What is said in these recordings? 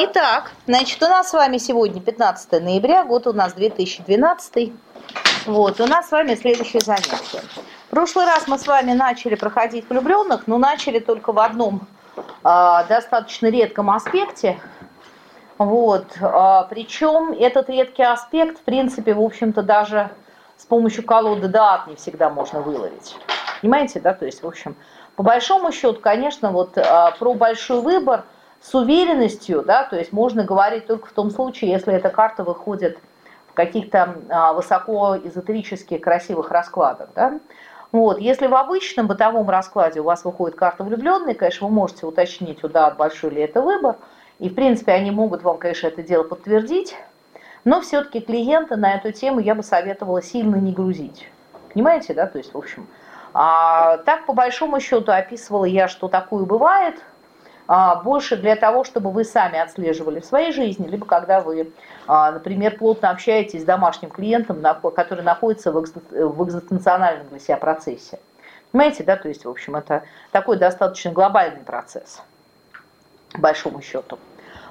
Итак, значит, у нас с вами сегодня 15 ноября, год у нас 2012. Вот, у нас с вами следующее занятие. В прошлый раз мы с вами начали проходить влюбленных, но начали только в одном э, достаточно редком аспекте. Вот, э, причем этот редкий аспект, в принципе, в общем-то, даже с помощью колоды дат не всегда можно выловить. Понимаете, да? То есть, в общем, по большому счету, конечно, вот э, про большой выбор – с уверенностью, да, то есть можно говорить только в том случае, если эта карта выходит в каких-то а, эзотерических красивых раскладах, да. Вот, если в обычном бытовом раскладе у вас выходит карта влюбленной, конечно, вы можете уточнить, да, большой ли это выбор, и в принципе они могут вам, конечно, это дело подтвердить, но все-таки клиента на эту тему я бы советовала сильно не грузить. Понимаете, да, то есть, в общем, а, так по большому счету описывала я, что такое бывает – больше для того, чтобы вы сами отслеживали в своей жизни, либо когда вы, а, например, плотно общаетесь с домашним клиентом, который находится в экзистенциональном для себя процессе. Понимаете, да, то есть, в общем, это такой достаточно глобальный процесс, большому счету.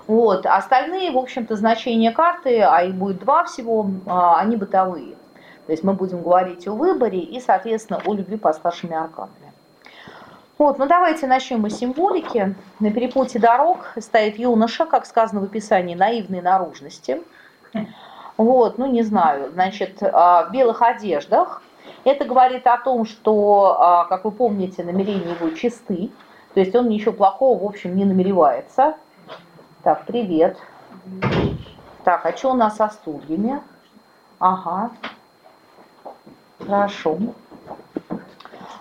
Вот, остальные, в общем-то, значения карты, а их будет два всего, а, они бытовые. То есть мы будем говорить о выборе и, соответственно, о любви по старшими арканами. Вот, ну давайте начнем мы с символики. На перепуте дорог стоит юноша, как сказано в описании, наивной наружности. Вот, ну не знаю, значит, а, в белых одеждах. Это говорит о том, что, а, как вы помните, намерения его чисты. То есть он ничего плохого, в общем, не намеревается. Так, привет. Так, а что у нас со стульями? Ага. Хорошо.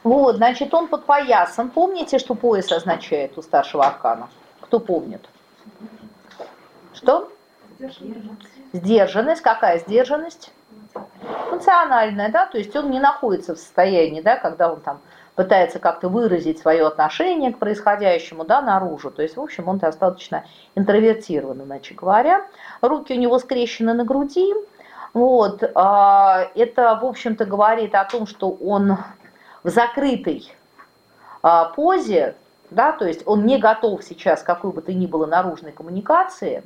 Вот, значит, он под поясом. Помните, что пояс означает у старшего аркана? Кто помнит? Что? Сдержанность. Какая сдержанность? Функциональная, да, то есть он не находится в состоянии, да, когда он там пытается как-то выразить свое отношение к происходящему, да, наружу. То есть, в общем, он достаточно интровертирован, иначе говоря. Руки у него скрещены на груди. Вот, а, это, в общем-то, говорит о том, что он в закрытой а, позе, да, то есть он не готов сейчас какой бы то ни было наружной коммуникации,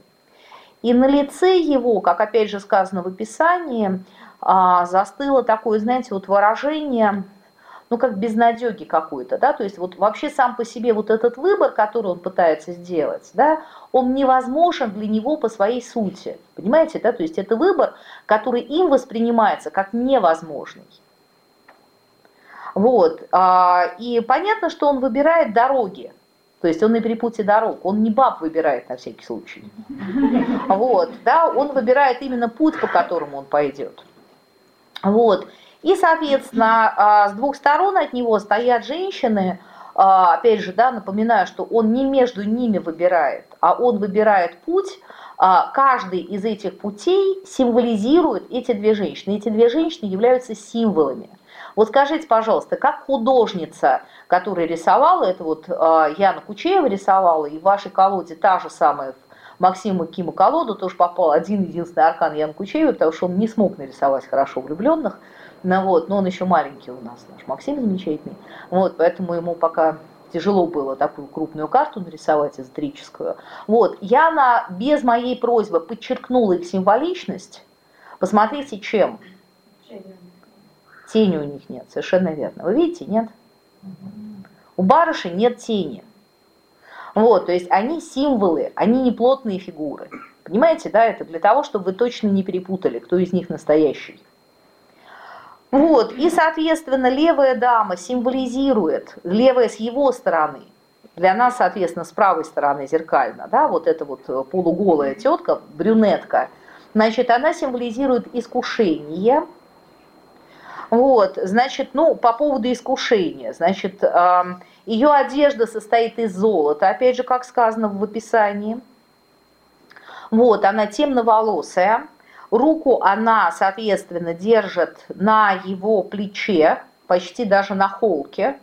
и на лице его, как опять же сказано в описании, а, застыло такое, знаете, вот выражение, ну как безнадеги какой-то, да, то есть вот вообще сам по себе вот этот выбор, который он пытается сделать, да, он невозможен для него по своей сути, понимаете, да, то есть это выбор, который им воспринимается как невозможный. Вот. А, и понятно, что он выбирает дороги. То есть он на перепутье дорог, он не баб выбирает на всякий случай. Вот, да, он выбирает именно путь, по которому он пойдет. Вот. И, соответственно, а, с двух сторон от него стоят женщины, а, опять же, да, напоминаю, что он не между ними выбирает, а он выбирает путь, каждый из этих путей символизирует эти две женщины. Эти две женщины являются символами. Вот скажите, пожалуйста, как художница, которая рисовала, это вот э, Яна Кучеева рисовала, и в вашей колоде та же самая Максима Кима колоду тоже попал один единственный аркан Яна Кучеева, потому что он не смог нарисовать хорошо влюбленных, ну, вот, но он еще маленький у нас, наш Максим замечательный, вот, поэтому ему пока тяжело было такую крупную карту нарисовать эзотерическую. Вот, Яна без моей просьбы подчеркнула их символичность. Посмотрите, чем. Тени у них нет, совершенно верно. Вы видите, нет? У барыши нет тени. Вот, то есть они символы, они не плотные фигуры. Понимаете, да, это для того, чтобы вы точно не перепутали, кто из них настоящий. Вот, и, соответственно, левая дама символизирует, левая с его стороны, для нас, соответственно, с правой стороны зеркально, да, вот эта вот полуголая тетка, брюнетка, значит, она символизирует искушение, вот, значит, ну, по поводу искушения, значит, ее одежда состоит из золота, опять же, как сказано в описании. Вот, она темноволосая, руку она, соответственно, держит на его плече, почти даже на холке,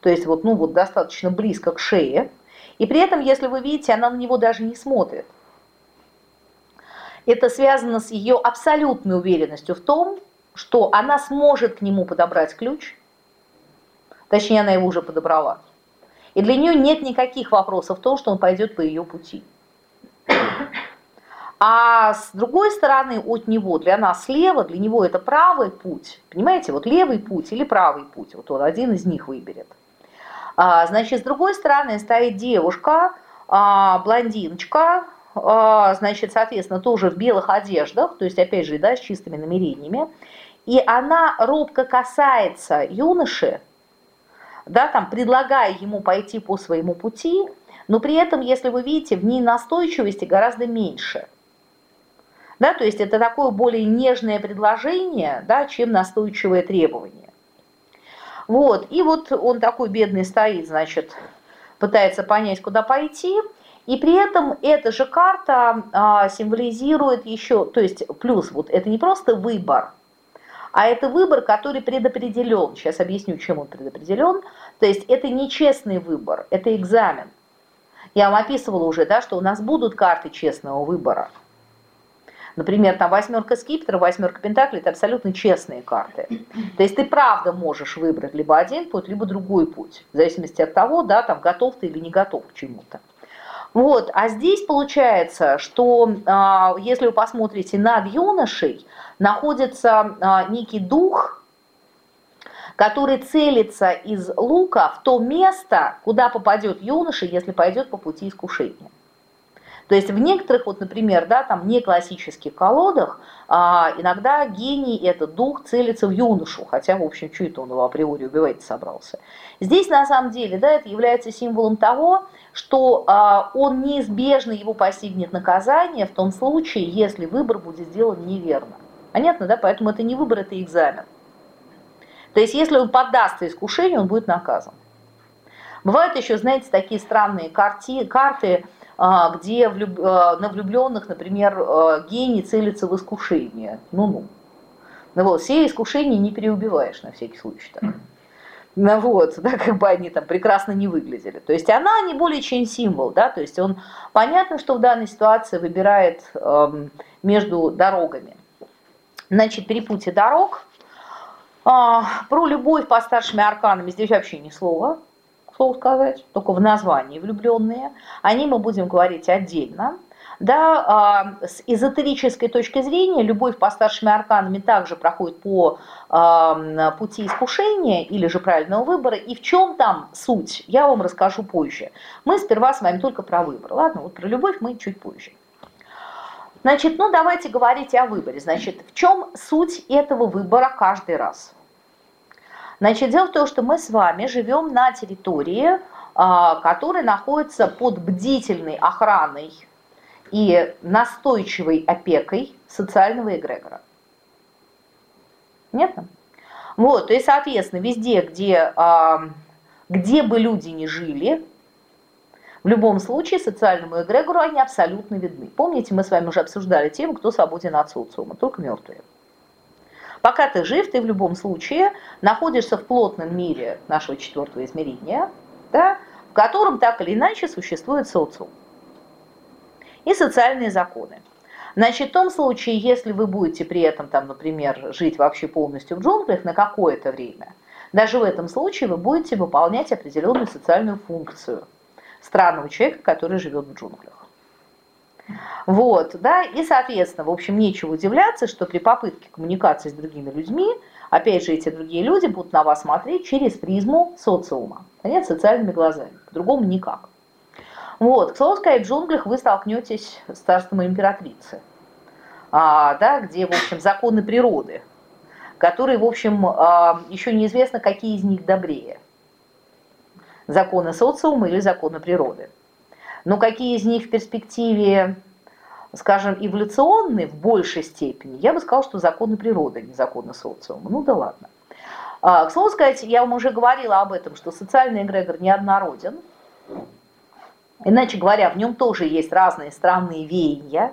то есть вот, ну, вот достаточно близко к шее. И при этом, если вы видите, она на него даже не смотрит. Это связано с ее абсолютной уверенностью в том, что она сможет к нему подобрать ключ, точнее, она его уже подобрала. И для нее нет никаких вопросов в том, что он пойдет по ее пути. А с другой стороны, от него, для нас слева, для него это правый путь. Понимаете, вот левый путь или правый путь, вот он один из них выберет. А, значит, с другой стороны стоит девушка, а, блондиночка, значит, соответственно, тоже в белых одеждах, то есть, опять же, да, с чистыми намерениями. И она робко касается юноши, да, там, предлагая ему пойти по своему пути, но при этом, если вы видите, в ней настойчивости гораздо меньше. Да, то есть это такое более нежное предложение, да, чем настойчивое требование. Вот, и вот он такой бедный стоит, значит, пытается понять, куда пойти, и при этом эта же карта а, символизирует еще, то есть плюс, вот это не просто выбор, а это выбор, который предопределен. Сейчас объясню, чем он предопределен. То есть это нечестный выбор, это экзамен. Я вам описывала уже, да, что у нас будут карты честного выбора. Например, там восьмерка скипетров, восьмерка пентаклей – это абсолютно честные карты. То есть ты правда можешь выбрать либо один путь, либо другой путь, в зависимости от того, да, там, готов ты или не готов к чему-то. Вот, а здесь получается, что э, если вы посмотрите над юношей, находится э, некий дух, который целится из лука в то место, куда попадет юноша, если пойдет по пути искушения. То есть в некоторых, вот, например, да, там не классических колодах, а, иногда гений, этот дух, целится в юношу, хотя, в общем, что это он его априори убивать собрался. Здесь, на самом деле, да, это является символом того, что а, он неизбежно его постигнет наказание в том случае, если выбор будет сделан неверно. Понятно, да? Поэтому это не выбор, это экзамен. То есть, если он поддастся искушению, он будет наказан. Бывают еще, знаете, такие странные карти, карты, где влюб... А, на влюбленных, например, а, гений целится в искушение. Ну-ну. Ну вот, все искушения не переубиваешь на всякий случай. Так. Ну вот, да, как бы они там прекрасно не выглядели. То есть она не более чем символ, да, то есть он, понятно, что в данной ситуации выбирает э, между дорогами. Значит, перепутье дорог. А, про любовь по старшими арканами здесь вообще ни слова слово сказать, только в названии влюбленные. О ней мы будем говорить отдельно. Да, а, с эзотерической точки зрения любовь по старшими арканами также проходит по а, пути искушения или же правильного выбора. И в чем там суть, я вам расскажу позже. Мы сперва с вами только про выбор. Ладно, вот про любовь мы чуть позже. Значит, ну давайте говорить о выборе. Значит, в чем суть этого выбора каждый раз? Значит, дело в том, что мы с вами живем на территории, а, которая находится под бдительной охраной и настойчивой опекой социального эгрегора. Нет? Вот, то есть, соответственно, везде, где, а, где бы люди не жили, в любом случае социальному эгрегору они абсолютно видны. Помните, мы с вами уже обсуждали тему, кто свободен от социума, только мертвые. Пока ты жив, ты в любом случае находишься в плотном мире нашего четвертого измерения, да, в котором так или иначе существует социум и социальные законы. Значит, в том случае, если вы будете при этом, там, например, жить вообще полностью в джунглях на какое-то время, даже в этом случае вы будете выполнять определенную социальную функцию странного человека, который живет в джунглях. Вот, да, и, соответственно, в общем, нечего удивляться, что при попытке коммуникации с другими людьми, опять же, эти другие люди будут на вас смотреть через призму социума, понятно, социальными глазами, по-другому никак. Вот, к слову сказать, в джунглях вы столкнетесь с царством императрицы, а, да, где, в общем, законы природы, которые, в общем, а, еще неизвестно, какие из них добрее. Законы социума или законы природы. Но какие из них в перспективе, скажем, эволюционные в большей степени, я бы сказала, что законы природы, не законы социума. Ну да ладно. А, к слову сказать, я вам уже говорила об этом, что социальный эгрегор неоднороден. Иначе говоря, в нем тоже есть разные странные веяния.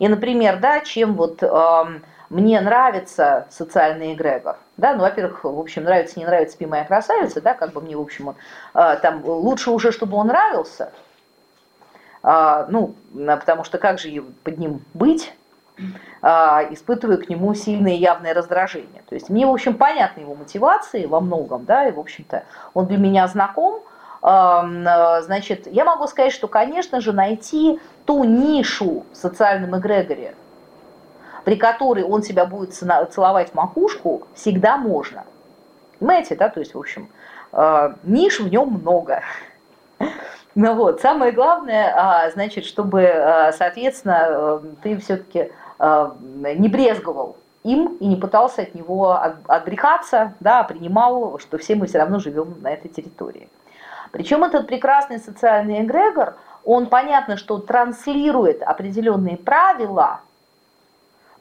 И, например, да, чем вот э, мне нравится социальный эгрегор, да, ну, во-первых, в общем, нравится, не нравится, спи моя красавица, да, как бы мне, в общем, э, там, лучше уже, чтобы он нравился, ну, потому что как же под ним быть, э, испытываю к нему сильное явное раздражение. То есть мне, в общем, понятны его мотивации во многом, да, и, в общем-то, он для меня знаком, значит, я могу сказать, что, конечно же, найти ту нишу в социальном эгрегоре, при которой он себя будет целовать в макушку, всегда можно. Понимаете, да? То есть, в общем, ниш в нем много. Ну вот, самое главное, а, значит, чтобы, э, соответственно, э, ты все-таки не брезговал им и не пытался от него отбрехаться, да, а принимал, что все мы все равно живем на этой территории. Причем этот прекрасный социальный эгрегор, он понятно, что транслирует определенные правила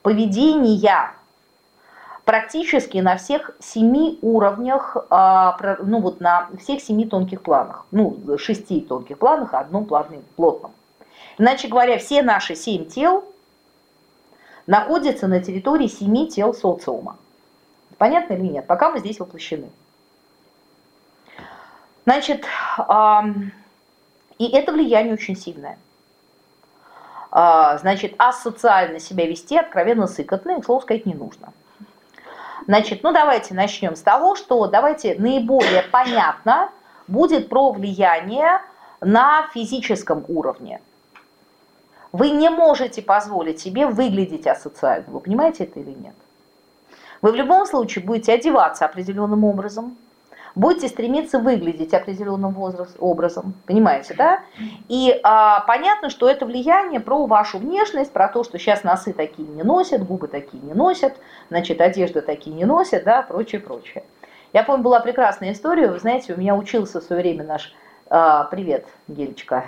поведения практически на всех семи уровнях, а, ну вот на всех семи тонких планах, ну шести тонких планах, а одном плане плотном. Иначе говоря, все наши семь тел находятся на территории семи тел социума. Понятно или нет? Пока мы здесь воплощены. Значит, и это влияние очень сильное. А, значит, асоциально себя вести откровенно сыкотно, и, слово сказать, не нужно. Значит, ну давайте начнем с того, что давайте наиболее понятно будет про влияние на физическом уровне. Вы не можете позволить себе выглядеть асоциально. Вы понимаете это или нет? Вы в любом случае будете одеваться определенным образом, будете стремиться выглядеть определенным образом, понимаете, да? И а, понятно, что это влияние про вашу внешность, про то, что сейчас носы такие не носят, губы такие не носят, значит, одежда такие не носят, да, прочее, прочее. Я помню, была прекрасная история, вы знаете, у меня учился в свое время наш, а, привет, Гелечка,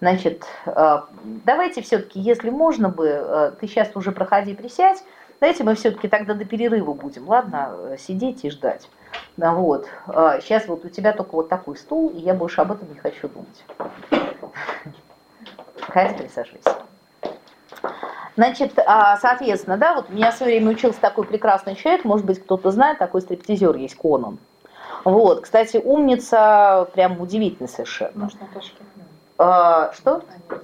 значит, а, давайте все-таки, если можно бы, а, ты сейчас уже проходи, присядь, давайте мы все-таки тогда до перерыва будем, ладно, сидеть и ждать. Ну, вот. Сейчас вот у тебя только вот такой стул, и я больше об этом не хочу думать. Ходи, присаживайся. Значит, а, соответственно, да, вот у меня в свое время учился такой прекрасный человек, может быть, кто-то знает, такой стриптизер есть Конан. Вот, кстати, умница, прям удивительный совершенно. Может, Наташка? А, что? А,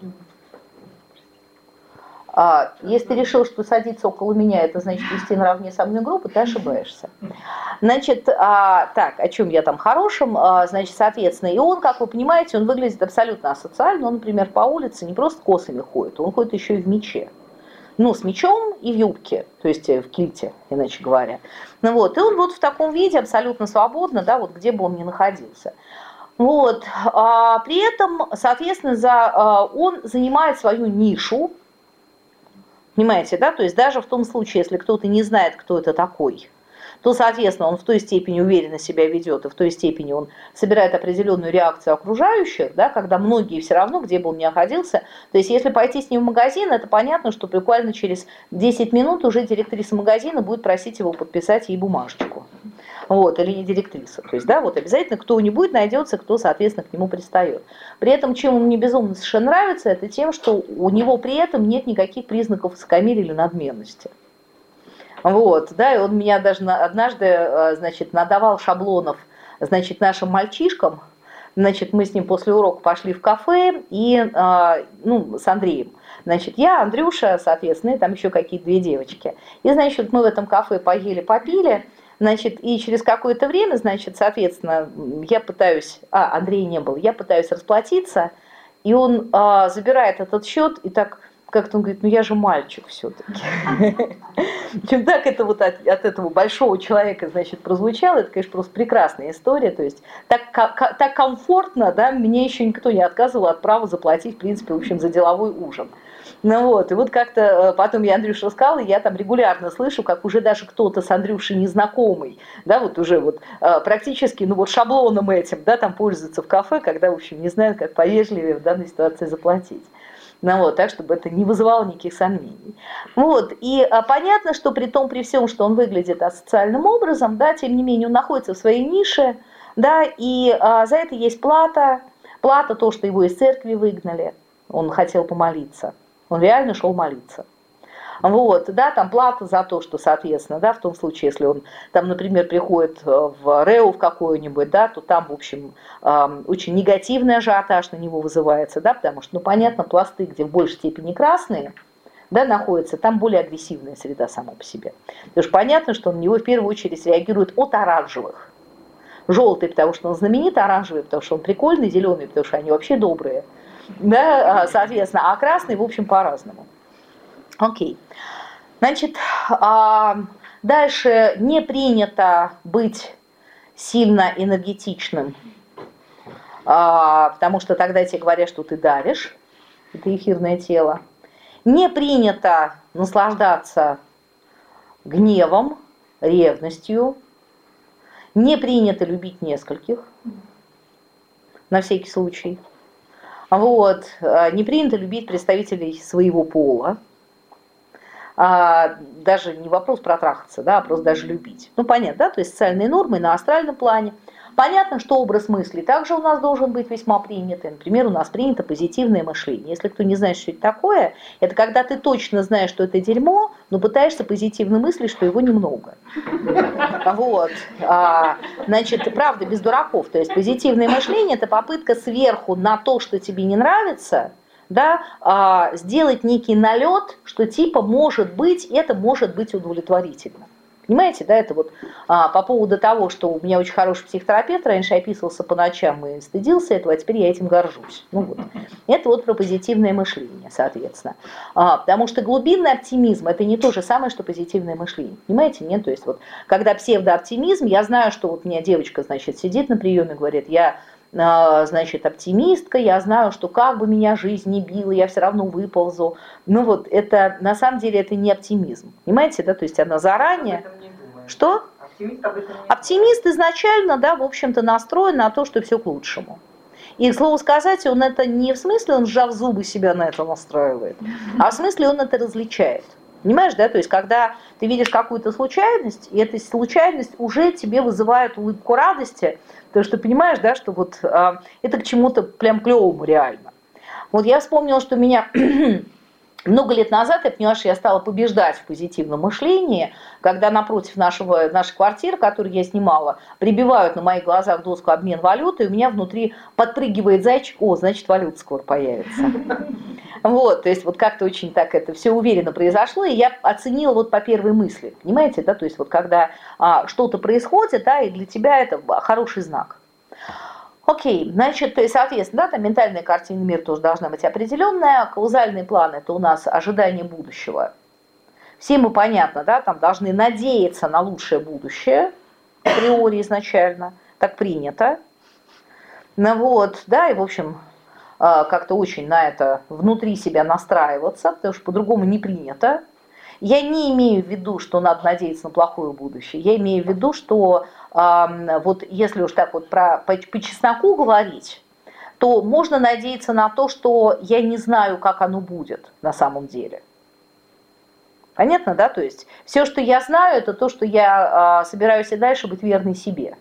если ты решил, что садиться около меня, это значит вести наравне со мной группу, ты ошибаешься. Значит, а, так, о чем я там хорошем, а, значит, соответственно, и он, как вы понимаете, он выглядит абсолютно асоциально, он, например, по улице не просто косами ходит, он ходит еще и в мече. Ну, с мечом и в юбке, то есть в кильте, иначе говоря. Ну вот, и он вот в таком виде абсолютно свободно, да, вот где бы он ни находился. Вот, а, при этом, соответственно, за, а, он занимает свою нишу, Понимаете, да? То есть даже в том случае, если кто-то не знает, кто это такой, то, соответственно, он в той степени уверенно себя ведет, и в той степени он собирает определенную реакцию окружающих, да, когда многие все равно, где бы он ни находился, то есть если пойти с ним в магазин, это понятно, что буквально через 10 минут уже директриса магазина будет просить его подписать ей бумажечку вот, или не директриса. То есть, да, вот обязательно кто-нибудь найдется, кто, соответственно, к нему пристает. При этом, чем мне безумно совершенно нравится, это тем, что у него при этом нет никаких признаков высокомерия или надменности. Вот, да, и он меня даже однажды, э, значит, надавал шаблонов, значит, нашим мальчишкам, значит, мы с ним после урока пошли в кафе, и, э, ну, с Андреем, значит, я, Андрюша, соответственно, и там еще какие-то две девочки. И, значит, мы в этом кафе поели, попили, Значит, и через какое-то время, значит, соответственно, я пытаюсь, а, Андрей не был, я пытаюсь расплатиться, и он а, забирает этот счет и так как-то он говорит, ну я же мальчик все-таки. Чем так это вот от, от этого большого человека, значит, прозвучало, это, конечно, просто прекрасная история, то есть так, так комфортно, да, мне еще никто не отказывал от права заплатить, в принципе, в общем, за деловой ужин. Ну вот, и вот как-то э, потом я Андрюше рассказала, и я там регулярно слышу, как уже даже кто-то с Андрюшей незнакомый, да, вот уже вот э, практически, ну вот шаблоном этим, да, там пользуется в кафе, когда, в общем, не знают, как повежливее в данной ситуации заплатить. Ну, вот, так, чтобы это не вызывало никаких сомнений. Вот, и а, понятно, что при том, при всем, что он выглядит асоциальным образом, да, тем не менее он находится в своей нише, да, и а, за это есть плата, плата то, что его из церкви выгнали, он хотел помолиться, он реально шел молиться. Вот, да, там плата за то, что, соответственно, да, в том случае, если он там, например, приходит э, в РЭУ в какую-нибудь, да, то там, в общем, очень негативный ажиотаж на него вызывается, да, потому что, ну, понятно, пласты, где в большей степени красные, да, находится, там более агрессивная среда сама по себе. Потому что понятно, что на него в первую очередь реагирует от оранжевых. Желтый, потому что он знаменитый, оранжевый, потому что он прикольный, зеленый, потому что они вообще добрые. Да, а, соответственно, а красный, в общем, по-разному. Окей. Значит, а, дальше не принято быть сильно энергетичным, а, потому что тогда тебе говорят, что ты давишь, это эфирное тело. Не принято наслаждаться гневом, ревностью. Не принято любить нескольких, на всякий случай. Вот. А, не принято любить представителей своего пола. А, даже не вопрос протрахаться, да, а просто даже любить. Ну, понятно, да, то есть социальные нормы на астральном плане – Понятно, что образ мысли также у нас должен быть весьма принятый. Например, у нас принято позитивное мышление. Если кто не знает, что это такое, это когда ты точно знаешь, что это дерьмо, но пытаешься позитивно мыслить, что его немного. Вот. А, значит, правда, без дураков. То есть позитивное мышление – это попытка сверху на то, что тебе не нравится, да, а, сделать некий налет, что типа может быть, это может быть удовлетворительно. Понимаете, да, это вот а, по поводу того, что у меня очень хороший психотерапевт, раньше описывался по ночам и стыдился этого, а теперь я этим горжусь. Ну вот. Это вот про позитивное мышление, соответственно. А, потому что глубинный оптимизм – это не то же самое, что позитивное мышление. Понимаете, нет? То есть вот, когда псевдооптимизм, я знаю, что вот у меня девочка, значит, сидит на приеме, говорит, я а, значит, оптимистка, я знаю, что как бы меня жизнь не била, я все равно выползу. Ну вот, это, на самом деле, это не оптимизм. Понимаете, да, то есть она заранее... Что? Оптимист, Оптимист изначально, да, в общем-то, настроен на то, что все к лучшему. И, к слову сказать, он это не в смысле, он сжав зубы себя на это настраивает, а в смысле он это различает. Понимаешь, да? То есть, когда ты видишь какую-то случайность, и эта случайность уже тебе вызывает улыбку радости, потому что понимаешь, да, что вот э, это к чему-то прям клевому реально. Вот я вспомнила, что меня много лет назад, я поняла, что я стала побеждать в позитивном мышлении, когда напротив нашего, нашей квартиры, которую я снимала, прибивают на моих глазах доску обмен валюты, и у меня внутри подпрыгивает зайчик, о, значит, валюта скоро появится. Вот, то есть вот как-то очень так это все уверенно произошло, и я оценила вот по первой мысли, понимаете, да, то есть вот когда а, что-то происходит, да, и для тебя это хороший знак. Окей, значит, то есть, соответственно, да, там ментальная картина мира тоже должна быть определенная, каузальный план – это у нас ожидание будущего. Всем мы понятно, да, там должны надеяться на лучшее будущее, априори изначально, так принято. Ну вот, да, и в общем, а, как-то очень на это внутри себя настраиваться, потому что по-другому не принято. Я не имею в виду, что надо надеяться на плохое будущее. Я имею в виду, что э, вот если уж так вот про, по, по чесноку говорить, то можно надеяться на то, что я не знаю, как оно будет на самом деле. Понятно, да? То есть все, что я знаю, это то, что я э, собираюсь и дальше быть верной себе.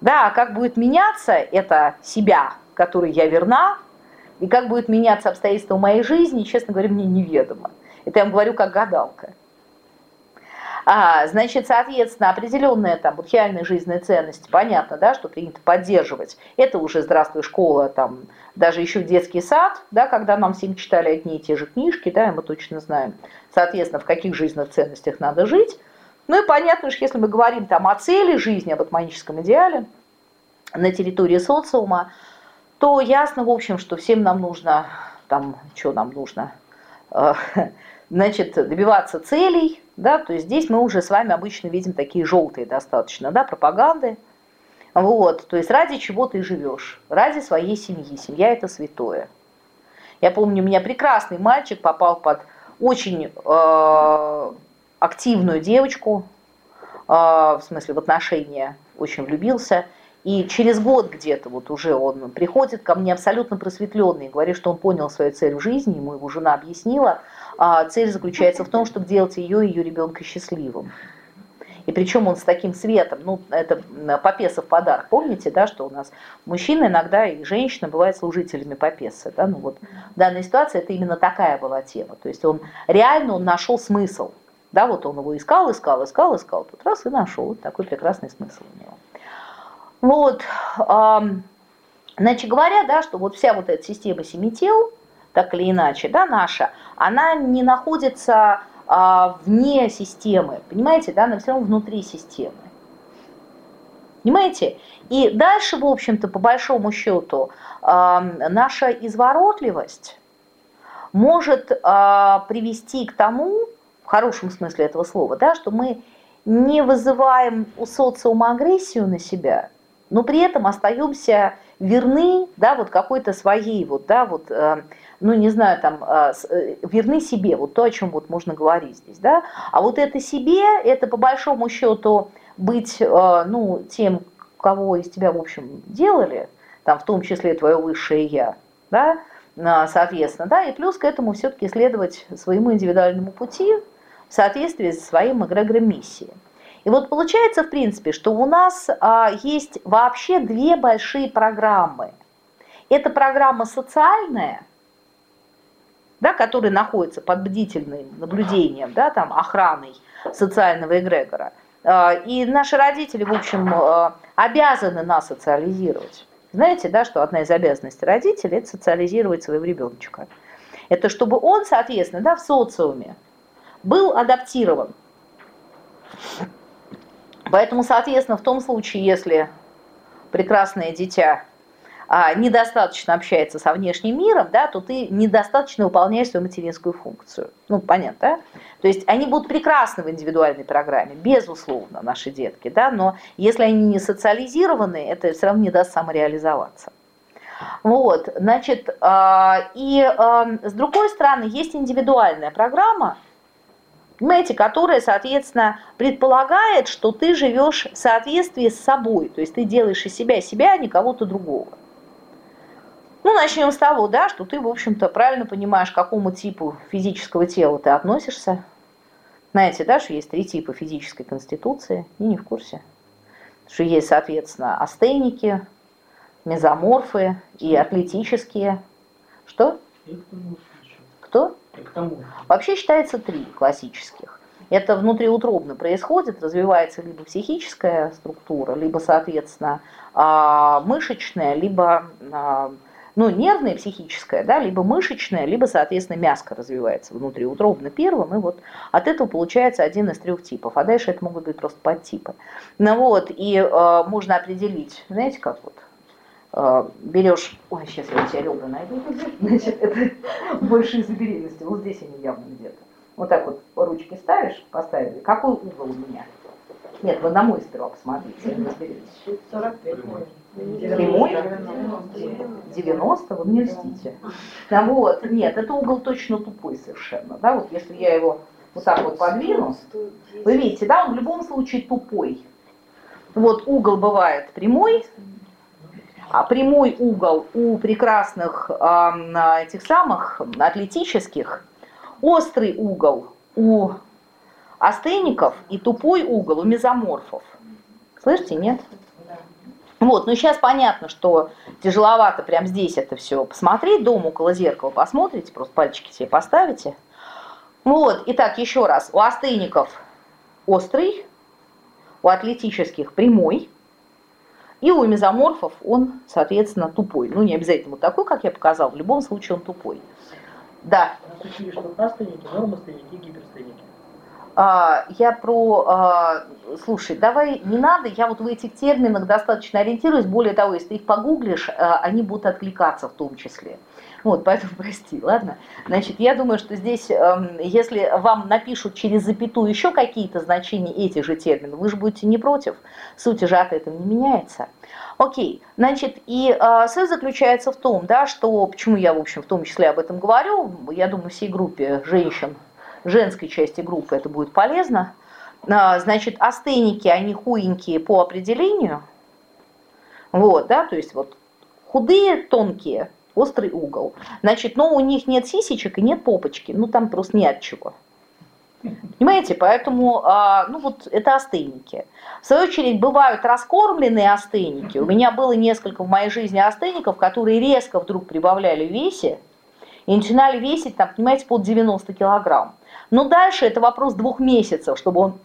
Да, а как будет меняться это себя, которой я верна, и как будет меняться обстоятельства в моей жизни, честно говоря, мне неведомо. Это я вам говорю как гадалка. А, значит, соответственно, определенная там будхиальная жизненная ценность, понятно, да, что принято поддерживать. Это уже здравствуй, школа, там, даже еще детский сад, да, когда нам всем читали одни и те же книжки, да, и мы точно знаем, соответственно, в каких жизненных ценностях надо жить. Ну и понятно, что если мы говорим там о цели жизни, об атманическом идеале на территории социума, то ясно, в общем, что всем нам нужно, там, что нам нужно, значит, добиваться целей, да, то есть здесь мы уже с вами обычно видим такие желтые достаточно, да, пропаганды, вот, то есть ради чего ты живешь, ради своей семьи, семья это святое. Я помню, у меня прекрасный мальчик попал под очень э, активную девочку, э, в смысле в отношения, очень влюбился, и через год где-то вот уже он приходит ко мне абсолютно просветленный говорит, что он понял свою цель в жизни, ему его жена объяснила. А цель заключается в том, чтобы делать ее и ее ребенка счастливым. И причем он с таким светом, ну, это Попесов подарок, помните, да, что у нас мужчины иногда и женщины бывают служителями Попеса, да, ну вот в данной ситуации это именно такая была тема, то есть он реально он нашел смысл, да, вот он его искал, искал, искал, искал, тут раз и нашел, вот такой прекрасный смысл у него. Вот, значит говоря, да, что вот вся вот эта система семи тел, так или иначе, да, наша, она не находится а, вне системы, понимаете, да, она все равно внутри системы. Понимаете? И дальше, в общем-то, по большому счету, наша изворотливость может а, привести к тому, в хорошем смысле этого слова, да, что мы не вызываем у социума агрессию на себя, но при этом остаемся верны, да, вот какой-то своей, вот, да, вот, э, ну, не знаю, там, э, э, верны себе, вот то, о чем вот можно говорить здесь, да, а вот это себе, это по большому счету быть, ну, тем, кого из тебя, в общем, делали, там, в том числе твое высшее я, да, соответственно, да, и плюс к этому все-таки следовать своему индивидуальному пути в соответствии со своим эгрегором миссии. И вот получается, в принципе, что у нас а, есть вообще две большие программы. Это программа социальная, да, которая находится под бдительным наблюдением, да, там, охраной социального эгрегора. А, и наши родители, в общем, а, обязаны нас социализировать. Знаете, да, что одна из обязанностей родителей – это социализировать своего ребеночка. Это чтобы он, соответственно, да, в социуме был адаптирован. Поэтому, соответственно, в том случае, если прекрасное дитя недостаточно общается со внешним миром, да, то ты недостаточно выполняешь свою материнскую функцию. Ну, понятно, да? То есть они будут прекрасны в индивидуальной программе, безусловно, наши детки, да, но если они не социализированы, это все равно не даст самореализоваться. Вот, значит, а, и а, с другой стороны, есть индивидуальная программа, понимаете, которая, соответственно, предполагает, что ты живешь в соответствии с собой, то есть ты делаешь из себя себя, а не кого-то другого. Ну, начнем с того, да, что ты, в общем-то, правильно понимаешь, к какому типу физического тела ты относишься. Знаете, да, что есть три типа физической конституции, и не в курсе. Что есть, соответственно, астеники, мезоморфы и атлетические. Что? Кто? Вообще считается три классических. Это внутриутробно происходит, развивается либо психическая структура, либо, соответственно, а, мышечная, либо а, ну, нервная, психическая, да, либо мышечная, либо, соответственно, мяско развивается внутриутробно первым, и вот от этого получается один из трех типов, а дальше это могут быть просто подтипы. Ну вот, и э, можно определить, знаете, как вот, э, берешь, ой, сейчас я у тебя ребра найду, значит, это больше из-за беременности, вот здесь они явно где-то. Вот так вот ручки ставишь, поставили, какой угол у меня? Нет, вы на мой сперва посмотрите, разберитесь. 45, Прямой? 90, вы мне льстите. Да, вот, нет, это угол точно тупой совершенно. Да, вот если я его вот так вот подвину, вы видите, да, он в любом случае тупой. Вот угол бывает прямой, а прямой угол у прекрасных э, этих самых атлетических, острый угол у астеников и тупой угол у мезоморфов. Слышите, нет? Вот, ну сейчас понятно, что тяжеловато прям здесь это все посмотреть, дома около зеркала посмотрите, просто пальчики себе поставите. Вот, итак, еще раз, у астейников острый, у атлетических прямой, и у мезоморфов он, соответственно, тупой. Ну, не обязательно вот такой, как я показал, в любом случае он тупой. Да. Что астеники, нормостеники и гиперстеники. А, я про, а, слушай, давай не надо, я вот в этих терминах достаточно ориентируюсь, более того, если ты их погуглишь, а, они будут откликаться в том числе. Вот, поэтому прости, ладно? Значит, я думаю, что здесь, эм, если вам напишут через запятую еще какие-то значения этих же терминов, вы же будете не против, суть же от этого не меняется. Окей, значит, и э, суть заключается в том, да, что, почему я, в общем, в том числе об этом говорю, я думаю, всей группе женщин, женской части группы это будет полезно. А, значит, астеники, они хуенькие по определению. Вот, да, то есть вот худые, тонкие, острый угол. Значит, но у них нет сисечек и нет попочки, ну там просто не от чего. Понимаете, поэтому, а, ну вот это астеники. В свою очередь бывают раскормленные астеники. У меня было несколько в моей жизни астеников, которые резко вдруг прибавляли в весе и начинали весить, там, понимаете, под 90 килограмм. Но дальше это вопрос двух месяцев, чтобы он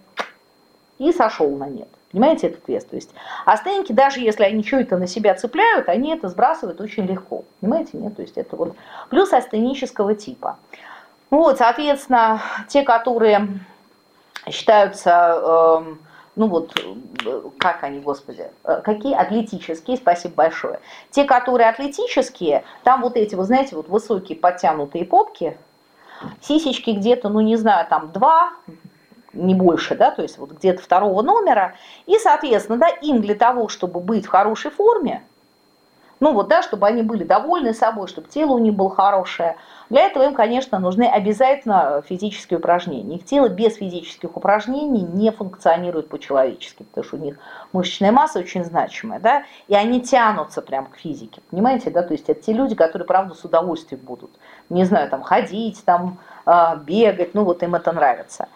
и сошел на нет. Понимаете этот вес? То есть астенки, даже если они что-то на себя цепляют, они это сбрасывают очень легко. Понимаете, нет? То есть это вот плюс астенического типа. Вот, соответственно, те, которые считаются э, ну вот, как они, господи, какие атлетические, спасибо большое. Те, которые атлетические, там вот эти, вы знаете, вот высокие подтянутые попки, сисечки где-то, ну не знаю, там два, не больше, да, то есть вот где-то второго номера, и, соответственно, да, им для того, чтобы быть в хорошей форме, ну вот, да, чтобы они были довольны собой, чтобы тело у них было хорошее. Для этого им, конечно, нужны обязательно физические упражнения. Их тело без физических упражнений не функционирует по-человечески, потому что у них мышечная масса очень значимая, да, и они тянутся прям к физике, понимаете, да, то есть это те люди, которые, правда, с удовольствием будут, не знаю, там, ходить, там, а, бегать, ну вот им это нравится.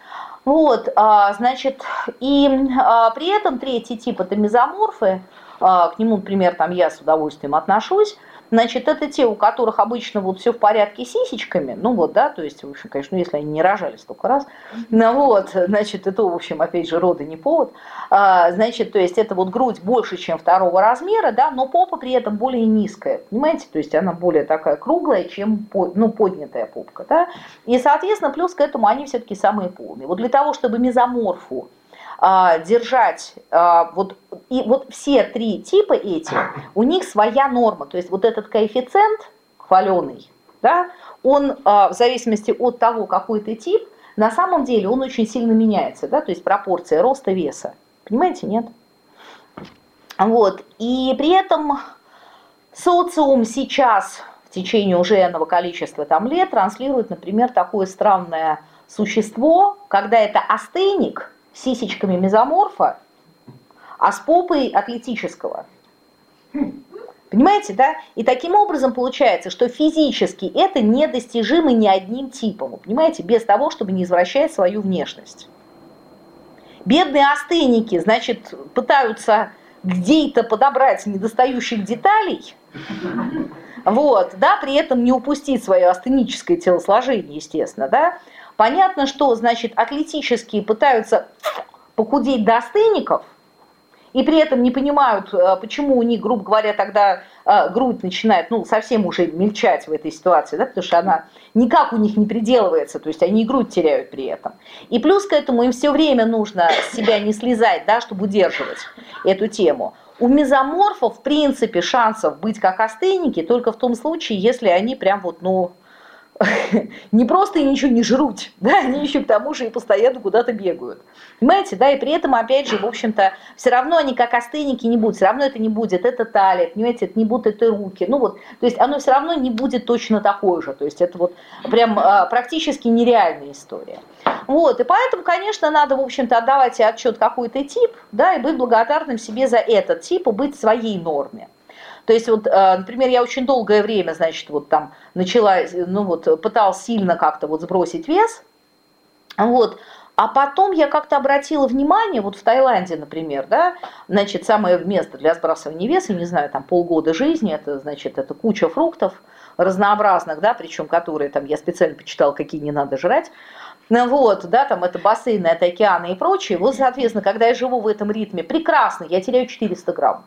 Вот, а, значит, и а, при этом третий тип это мезоморфы, к нему, например, там я с удовольствием отношусь, Значит, это те, у которых обычно вот все в порядке с сисечками, ну вот, да, то есть, в общем, конечно, ну, если они не рожали столько раз, ну вот, значит, это, в общем, опять же, роды не повод, а, значит, то есть, это вот грудь больше, чем второго размера, да, но попа при этом более низкая, понимаете, то есть, она более такая круглая, чем, ну, поднятая попка, да, и, соответственно, плюс к этому они все-таки самые полные. Вот для того, чтобы мезоморфу а, держать а, вот и вот все три типа эти, у них своя норма, то есть вот этот коэффициент хваленый, да, он а, в зависимости от того, какой ты тип, на самом деле он очень сильно меняется, да, то есть пропорция роста веса, понимаете, нет? Вот, и при этом социум сейчас в течение уже энного количества там лет транслирует, например, такое странное существо, когда это астеник – сисечками мезоморфа, а с попой атлетического. Понимаете, да? И таким образом получается, что физически это недостижимо ни одним типом. Понимаете, без того, чтобы не извращать свою внешность. Бедные астеники, значит, пытаются где-то подобрать недостающих деталей, вот, да, при этом не упустить свое астеническое телосложение, естественно, да, Понятно, что, значит, атлетические пытаются похудеть до остынников, и при этом не понимают, э, почему у них, грубо говоря, тогда э, грудь начинает, ну, совсем уже мельчать в этой ситуации, да, потому что она никак у них не приделывается, то есть они и грудь теряют при этом. И плюс к этому им все время нужно с себя не слезать, да, чтобы удерживать эту тему. У мезоморфов, в принципе, шансов быть как остынники только в том случае, если они прям вот, ну, не просто ничего не жрут, да, они еще к тому же и постоянно куда-то бегают. Понимаете, да, и при этом, опять же, в общем-то, все равно они как остынники не будут, все равно это не будет, это талия, понимаете, это не будут это руки, ну вот, то есть оно все равно не будет точно такое же, то есть это вот прям а, практически нереальная история. Вот, и поэтому, конечно, надо, в общем-то, отдавать отчет какой то тип, да, и быть благодарным себе за этот тип и быть своей норме. То есть вот, э, например, я очень долгое время, значит, вот там начала, ну вот, пыталась сильно как-то вот сбросить вес, вот, а потом я как-то обратила внимание, вот в Таиланде, например, да, значит, самое место для сбрасывания веса, не знаю, там полгода жизни, это, значит, это куча фруктов разнообразных, да, причем которые там я специально почитала, какие не надо жрать, ну вот, да, там это бассейны, это океаны и прочее. Вот, соответственно, когда я живу в этом ритме, прекрасно, я теряю 400 грамм.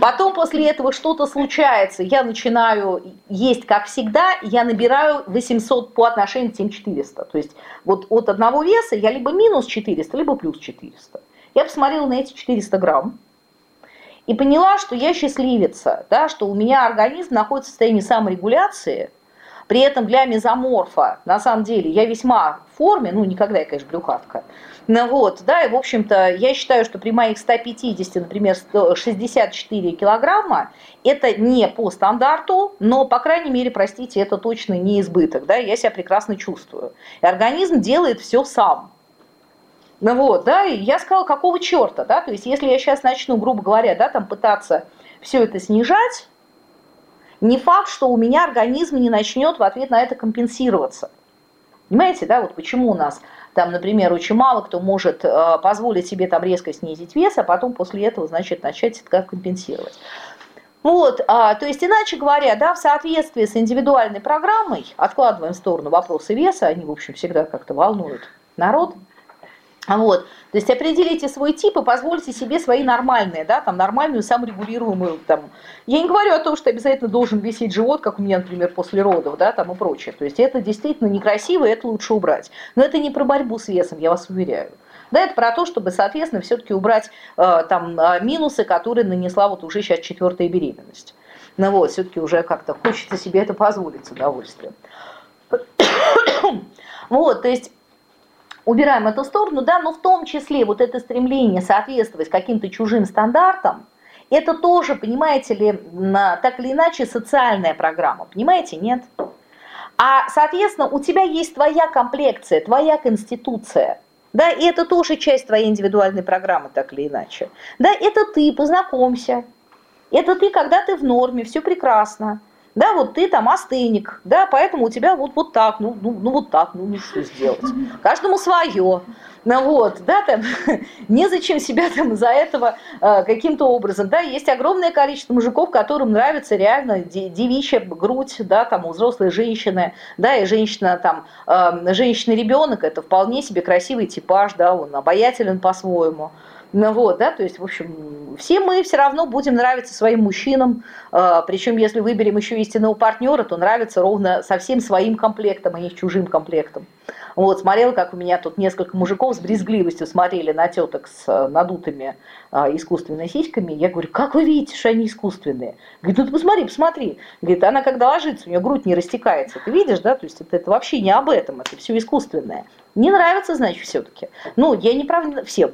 Потом после этого что-то случается, я начинаю есть как всегда, я набираю 800 по отношению к тем 400. То есть вот от одного веса я либо минус 400, либо плюс 400. Я посмотрела на эти 400 грамм и поняла, что я счастливица, да, что у меня организм находится в состоянии саморегуляции, при этом для мезоморфа, на самом деле, я весьма в форме, ну, никогда я, конечно, брюхатка, ну вот, да, и, в общем-то, я считаю, что при моих 150, например, 64 килограмма, это не по стандарту, но, по крайней мере, простите, это точно не избыток, да, я себя прекрасно чувствую. И организм делает все сам. Ну вот, да, и я сказала, какого черта, да, то есть если я сейчас начну, грубо говоря, да, там пытаться все это снижать, не факт, что у меня организм не начнет в ответ на это компенсироваться. Понимаете, да, вот почему у нас там, например, очень мало кто может э, позволить себе там резко снизить вес, а потом после этого, значит, начать это компенсировать. Вот, а, то есть, иначе говоря, да, в соответствии с индивидуальной программой, откладываем в сторону вопросы веса, они, в общем, всегда как-то волнуют народ, вот. То есть определите свой тип и позвольте себе свои нормальные, да, там нормальную саморегулируемую, там. Я не говорю о том, что обязательно должен висеть живот, как у меня, например, после родов, да, там и прочее. То есть это действительно некрасиво, и это лучше убрать. Но это не про борьбу с весом, я вас уверяю. Да, это про то, чтобы, соответственно, все-таки убрать э, там э, минусы, которые нанесла вот уже сейчас четвертая беременность. Ну вот, все-таки уже как-то хочется себе это позволить с удовольствием. вот, то есть убираем эту сторону, да, но в том числе вот это стремление соответствовать каким-то чужим стандартам, это тоже, понимаете ли, так или иначе социальная программа, понимаете, нет? А, соответственно, у тебя есть твоя комплекция, твоя конституция, да, и это тоже часть твоей индивидуальной программы, так или иначе. Да, это ты, познакомься, это ты, когда ты в норме, все прекрасно. Да, вот ты там астеник, да, поэтому у тебя вот, вот так, ну, ну, ну вот так, ну, ну что сделать. Каждому свое. Ну вот, да, там, незачем себя там за этого э, каким-то образом, да, есть огромное количество мужиков, которым нравится реально девичья грудь, да, там, у взрослой женщины, да, и женщина там, э, женщина-ребенок, это вполне себе красивый типаж, да, он обаятелен по-своему. Ну вот, да, то есть, в общем, все мы все равно будем нравиться своим мужчинам, э, причем если выберем еще истинного партнера, то нравится ровно совсем своим комплектом, а не чужим комплектом. Вот, смотрела, как у меня тут несколько мужиков с брезгливостью смотрели на теток с э, надутыми э, искусственными сиськами. Я говорю, как вы видите, что они искусственные? Говорит, ну ты посмотри, посмотри. Говорит, она когда ложится, у нее грудь не растекается. Ты видишь, да? То есть это, это вообще не об этом, это все искусственное. Не нравится, значит, все-таки. Ну, я не прав всем.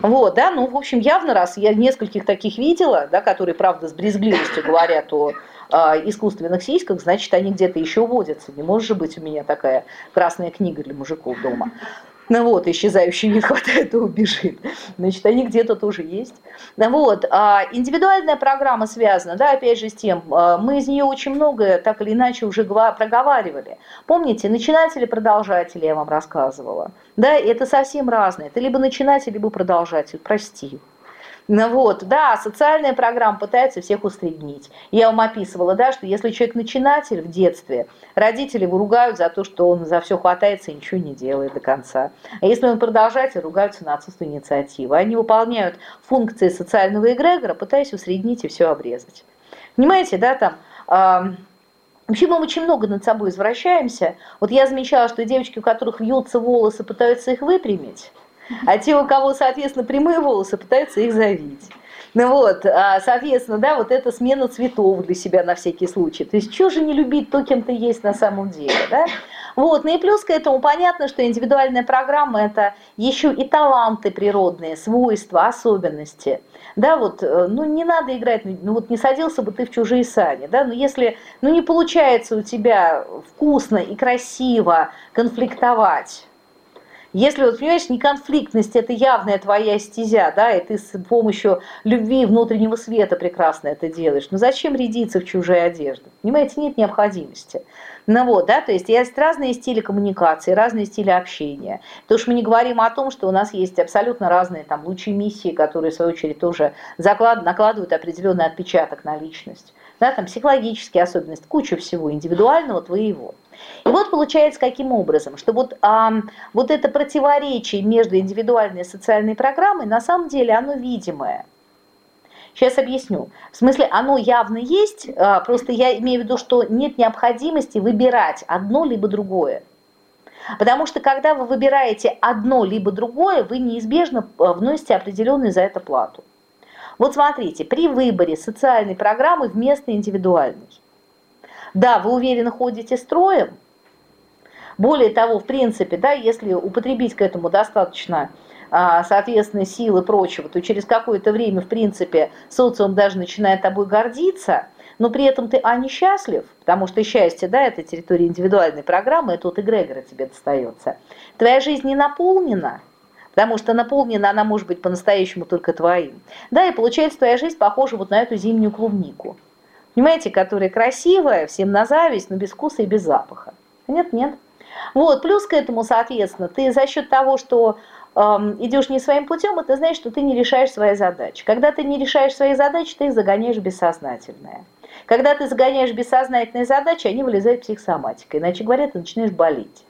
Вот, да, ну, в общем, явно раз я нескольких таких видела, да, которые, правда, с брезгливостью говорят о э, искусственных сиськах, значит, они где-то еще водятся. Не может же быть у меня такая красная книга для мужиков дома. Ну вот, исчезающий не хватает, то убежит. Значит, они где-то тоже есть. Ну вот, а индивидуальная программа связана, да, опять же, с тем, а, мы из нее очень многое так или иначе уже проговаривали. Помните, начинатели, продолжатели я вам рассказывала. Да, это совсем разное. Это либо начинатель, либо продолжатель. Прости. Ну вот, да, социальная программа пытается всех усреднить. Я вам описывала, да, что если человек начинатель в детстве, родители его ругают за то, что он за все хватается и ничего не делает до конца. А если он продолжатель, ругаются на отсутствие инициативы. Они выполняют функции социального эгрегора, пытаясь усреднить и все обрезать. Понимаете, да, там... Э, Вообще мы очень много над собой извращаемся. Вот я замечала, что девочки, у которых вьются волосы, пытаются их выпрямить, а те, у кого, соответственно, прямые волосы, пытаются их завить. Ну вот, а, соответственно, да, вот эта смена цветов для себя на всякий случай. То есть, что же не любить то, кем ты есть на самом деле, да? Вот, ну и плюс к этому понятно, что индивидуальная программа – это еще и таланты природные, свойства, особенности. Да, вот, э, ну не надо играть, ну, ну вот не садился бы ты в чужие сани, да, но если, ну не получается у тебя вкусно и красиво конфликтовать, если, вот, понимаешь, не конфликтность, это явная твоя стезя, да, и ты с помощью любви внутреннего света прекрасно это делаешь, ну зачем рядиться в чужие одежды? Понимаете, нет необходимости. Ну вот, да, то есть есть разные стили коммуникации, разные стили общения. То уж мы не говорим о том, что у нас есть абсолютно разные там лучи миссии, которые, в свою очередь, тоже заклад, накладывают определенный отпечаток на личность. Да, там психологические особенности, куча всего индивидуального твоего. И вот получается каким образом, что вот, а, вот это противоречие между индивидуальной и социальной программой, на самом деле оно видимое. Сейчас объясню. В смысле, оно явно есть, а, просто я имею в виду, что нет необходимости выбирать одно либо другое. Потому что когда вы выбираете одно либо другое, вы неизбежно а, вносите определенную за это плату. Вот смотрите, при выборе социальной программы вместо индивидуальной. Да, вы уверенно ходите строем. Более того, в принципе, да, если употребить к этому достаточно а, соответственно, силы прочего, то через какое-то время, в принципе, социум даже начинает тобой гордиться, но при этом ты, а, несчастлив, потому что счастье, да, это территория индивидуальной программы, это вот эгрегора тебе достается. Твоя жизнь не наполнена, потому что наполнена она может быть по-настоящему только твоим. Да, и получается, твоя жизнь похожа вот на эту зимнюю клубнику. Понимаете, которая красивая, всем на зависть, но без вкуса и без запаха. Нет, нет. Вот, плюс к этому, соответственно, ты за счет того, что идешь не своим путем, это значит, что ты не решаешь свои задачи. Когда ты не решаешь свои задачи, ты их загоняешь бессознательное. Когда ты загоняешь бессознательные задачи, они вылезают психосоматикой. Иначе говоря, ты начинаешь болеть.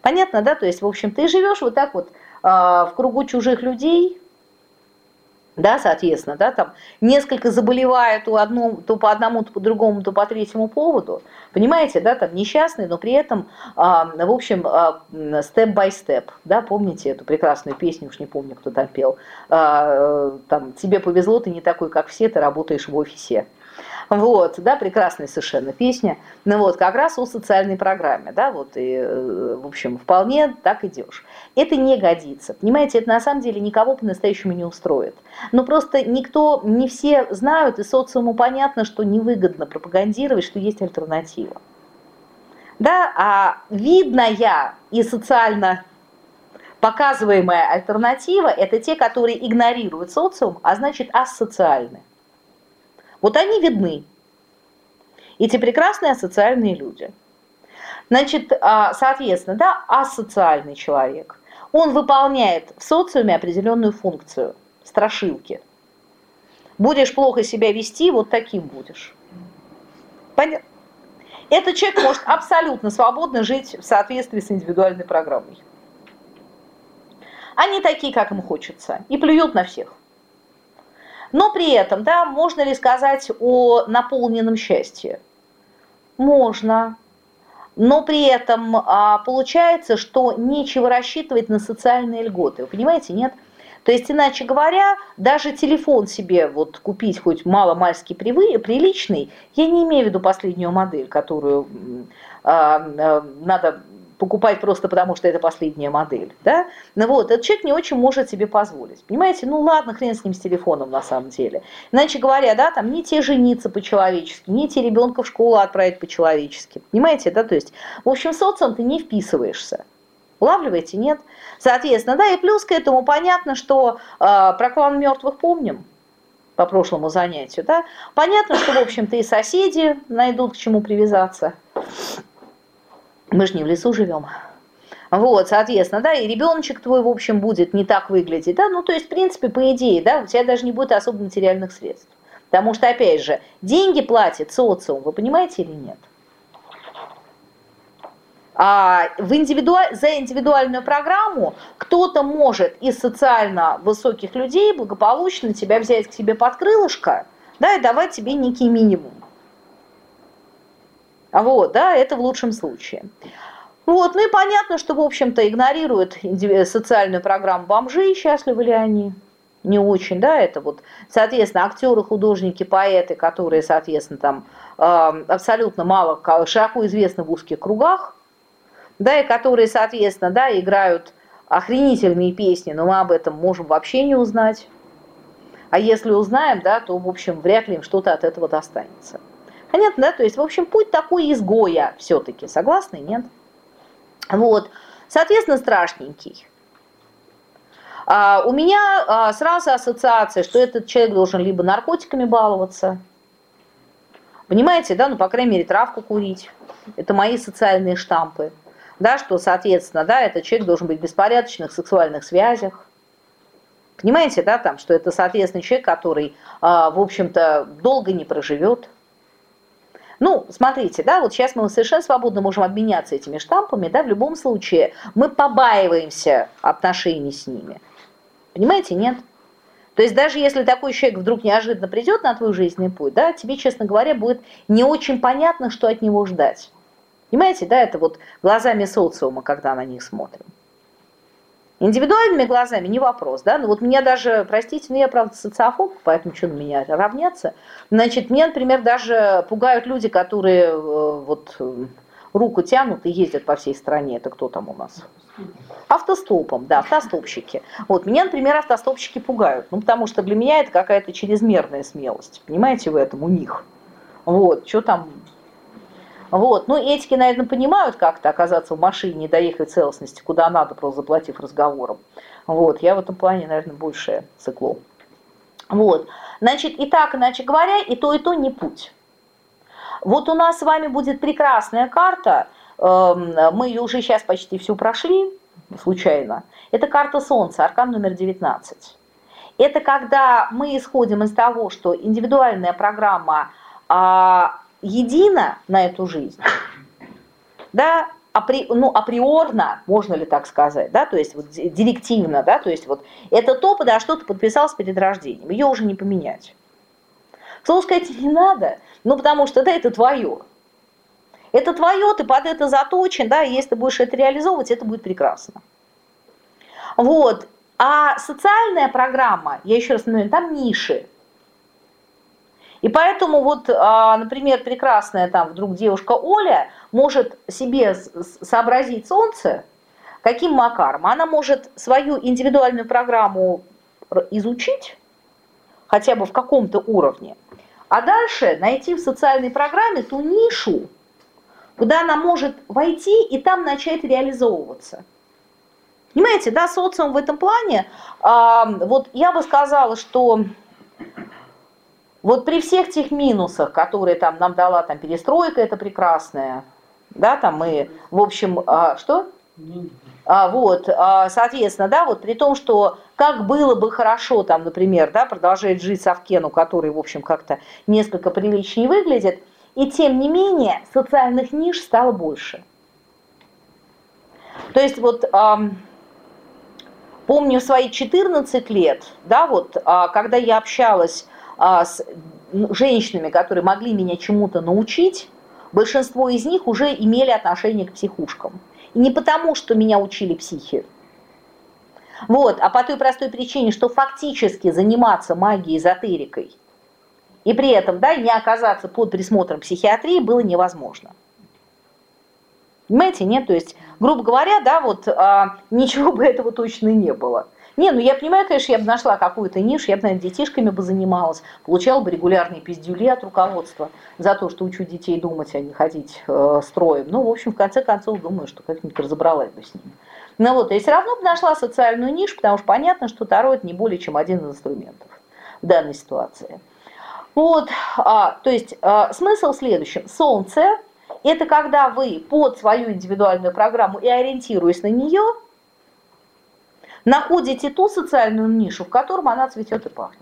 Понятно, да? То есть, в общем, ты живешь вот так вот э, в кругу чужих людей, да, соответственно, да, там несколько заболевают то, одно, то по одному, то по другому, то по третьему поводу, понимаете, да, там несчастный, но при этом, а, в общем, степ-бай-степ, да, помните эту прекрасную песню, уж не помню, кто там пел, а, там, тебе повезло, ты не такой, как все, ты работаешь в офисе, вот, да, прекрасная совершенно песня. Ну вот, как раз о социальной программе, да, вот, и, э, в общем, вполне так идешь. Это не годится. Понимаете, это на самом деле никого по-настоящему не устроит. Но просто никто, не все знают, и социуму понятно, что невыгодно пропагандировать, что есть альтернатива. Да, а видная и социально показываемая альтернатива – это те, которые игнорируют социум, а значит асоциальны. Вот они видны. Эти прекрасные асоциальные люди. Значит, а, соответственно, да, асоциальный человек, он выполняет в социуме определенную функцию, страшилки. Будешь плохо себя вести, вот таким будешь. Понятно? Этот человек может абсолютно свободно жить в соответствии с индивидуальной программой. Они такие, как им хочется, и плюют на всех. Но при этом, да, можно ли сказать о наполненном счастье? Можно. Но при этом а, получается, что нечего рассчитывать на социальные льготы. Вы понимаете, нет? То есть, иначе говоря, даже телефон себе вот купить хоть мало-мальски приличный, я не имею в виду последнюю модель, которую а, надо покупать просто потому, что это последняя модель, да? Ну вот, этот человек не очень может себе позволить, понимаете? Ну ладно, хрен с ним с телефоном на самом деле. Иначе говоря, да, там не те жениться по-человечески, не те ребенка в школу отправить по-человечески, понимаете, да? То есть, в общем, социум ты не вписываешься. Улавливаете? Нет. Соответственно, да, и плюс к этому понятно, что э, про клан мертвых помним по прошлому занятию, да. Понятно, что, в общем-то, и соседи найдут к чему привязаться. Мы же не в лесу живем. Вот, соответственно, да, и ребеночек твой, в общем, будет не так выглядеть, да, ну, то есть, в принципе, по идее, да, у тебя даже не будет особо материальных средств. Потому что, опять же, деньги платит социум, вы понимаете или нет? А в индивидуаль... за индивидуальную программу кто-то может из социально высоких людей благополучно тебя взять к себе под крылышко, да, и давать тебе некий минимум. Вот, да, это в лучшем случае. Вот, ну и понятно, что, в общем-то, игнорируют социальную программу бомжи, счастливы ли они? Не очень, да, это вот, соответственно, актеры, художники, поэты, которые, соответственно, там э, абсолютно мало, широко известны в узких кругах, да, и которые, соответственно, да, играют охренительные песни, но мы об этом можем вообще не узнать. А если узнаем, да, то, в общем, вряд ли им что-то от этого достанется. Понятно, да? То есть, в общем, путь такой изгоя все-таки. Согласны? Нет? Вот. Соответственно, страшненький. А, у меня а, сразу ассоциация, что этот человек должен либо наркотиками баловаться, понимаете, да, ну, по крайней мере, травку курить. Это мои социальные штампы. Да, что, соответственно, да, этот человек должен быть в беспорядочных сексуальных связях. Понимаете, да, там, что это, соответственно, человек, который, а, в общем-то, долго не проживет. Ну, смотрите, да, вот сейчас мы совершенно свободно можем обменяться этими штампами, да, в любом случае мы побаиваемся отношений с ними. Понимаете, нет? То есть даже если такой человек вдруг неожиданно придет на твой жизненный путь, да, тебе, честно говоря, будет не очень понятно, что от него ждать. Понимаете, да, это вот глазами социума, когда на них смотрим. Индивидуальными глазами не вопрос, да, ну вот меня даже, простите, но я, правда, социофоб, поэтому что на меня равняться, значит, меня, например, даже пугают люди, которые э, вот э, руку тянут и ездят по всей стране, это кто там у нас? Автостопом, да, автостопщики. Вот, меня, например, автостопщики пугают, ну, потому что для меня это какая-то чрезмерная смелость, понимаете, в этом у них. Вот, что там вот. Ну, этики, наверное, понимают как-то оказаться в машине и доехать в целостности, куда надо, просто заплатив разговором. Вот. Я в этом плане, наверное, больше цикло. Вот. Значит, и так, иначе говоря, и то, и то не путь. Вот у нас с вами будет прекрасная карта, эм, мы ее уже сейчас почти всю прошли, случайно. Это карта Солнца, аркан номер 19. Это когда мы исходим из того, что индивидуальная программа а, едино на эту жизнь, да, апри, ну, априорно, можно ли так сказать, да, то есть вот директивно, да, то есть вот это то, подо что ты подписался перед рождением, ее уже не поменять. Слово сказать не надо, ну потому что да, это твое. Это твое, ты под это заточен, да, и если ты будешь это реализовывать, это будет прекрасно. Вот. А социальная программа, я еще раз напоминаю, там ниши. И поэтому вот, а, например, прекрасная там вдруг девушка Оля может себе сообразить солнце, каким макаром? Она может свою индивидуальную программу изучить, хотя бы в каком-то уровне, а дальше найти в социальной программе ту нишу, куда она может войти и там начать реализовываться. Понимаете, да, социум в этом плане, а, вот я бы сказала, что вот при всех тех минусах, которые там нам дала там перестройка, это прекрасная, да, там мы, в общем, а, что? А, вот, а, соответственно, да, вот при том, что как было бы хорошо, там, например, да, продолжать жить Совкену, который, в общем, как-то несколько приличнее выглядит, и тем не менее социальных ниш стало больше. То есть вот эм, помню свои 14 лет, да, вот, э, когда я общалась а, с женщинами, которые могли меня чему-то научить, большинство из них уже имели отношение к психушкам. И не потому, что меня учили психи, вот, а по той простой причине, что фактически заниматься магией, эзотерикой и при этом да, не оказаться под присмотром психиатрии было невозможно. Понимаете, нет? То есть, грубо говоря, да, вот а, ничего бы этого точно не было. Не, ну я понимаю, конечно, я бы нашла какую-то нишу, я бы, наверное, детишками бы занималась, получала бы регулярные пиздюли от руководства за то, что учу детей думать, а не ходить э, строем. Ну, в общем, в конце концов, думаю, что как-нибудь разобралась бы с ними. Ну вот, я все равно бы нашла социальную нишу, потому что понятно, что Таро это не более чем один из инструментов в данной ситуации. Вот, а, то есть а, смысл в следующем. Солнце – это когда вы под свою индивидуальную программу и ориентируясь на нее – находите ту социальную нишу, в котором она цветет и пахнет.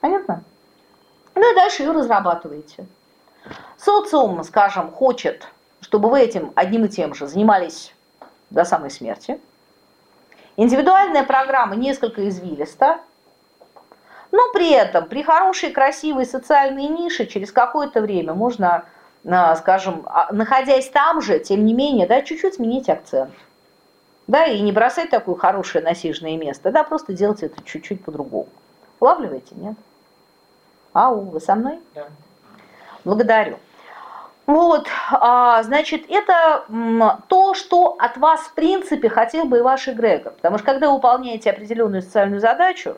Понятно? Ну и дальше ее разрабатываете. Социум, скажем, хочет, чтобы вы этим одним и тем же занимались до самой смерти. Индивидуальная программа несколько извилиста, но при этом при хорошей, красивой социальной нише через какое-то время можно, а, скажем, а, находясь там же, тем не менее, да, чуть-чуть сменить акцент. Да, и не бросать такое хорошее насиженное место, да, просто делать это чуть-чуть по-другому. Улавливаете, нет? Ау, вы со мной? Да. Благодарю. Вот, а, значит, это то, что от вас, в принципе, хотел бы и ваш эгрегор. Потому что когда вы выполняете определенную социальную задачу,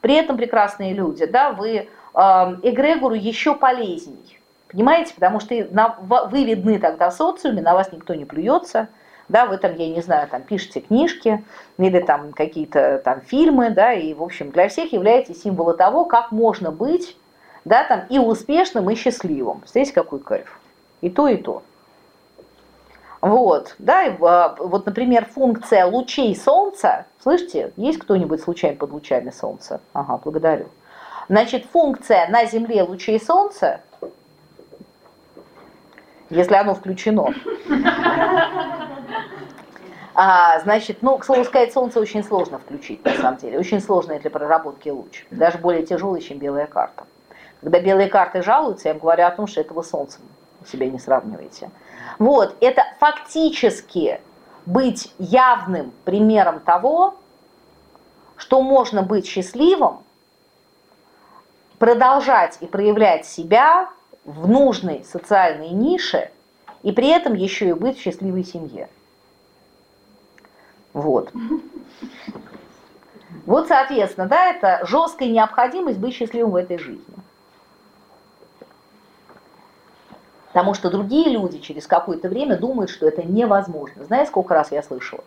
при этом прекрасные люди, да, вы а, эгрегору еще полезней. Понимаете? Потому что вы видны тогда в социуме, на вас никто не плюется, да, вы там, я не знаю, там пишете книжки или там какие-то там фильмы, да, и, в общем, для всех являетесь символом того, как можно быть, да, там и успешным, и счастливым. Здесь какой кайф. И то, и то. Вот, да, и, а, вот, например, функция лучей солнца, слышите, есть кто-нибудь случайно под лучами солнца? Ага, благодарю. Значит, функция на Земле лучей солнца, если оно включено, а, значит, ну, к слову сказать, солнце очень сложно включить, на самом деле. Очень сложно для проработки луч. Даже более тяжелый, чем белая карта. Когда белые карты жалуются, я им говорю о том, что этого солнцем себя не сравниваете. Вот, это фактически быть явным примером того, что можно быть счастливым, продолжать и проявлять себя в нужной социальной нише и при этом еще и быть в счастливой семье. Вот. Вот, соответственно, да, это жесткая необходимость быть счастливым в этой жизни. Потому что другие люди через какое-то время думают, что это невозможно. Знаете, сколько раз я слышала?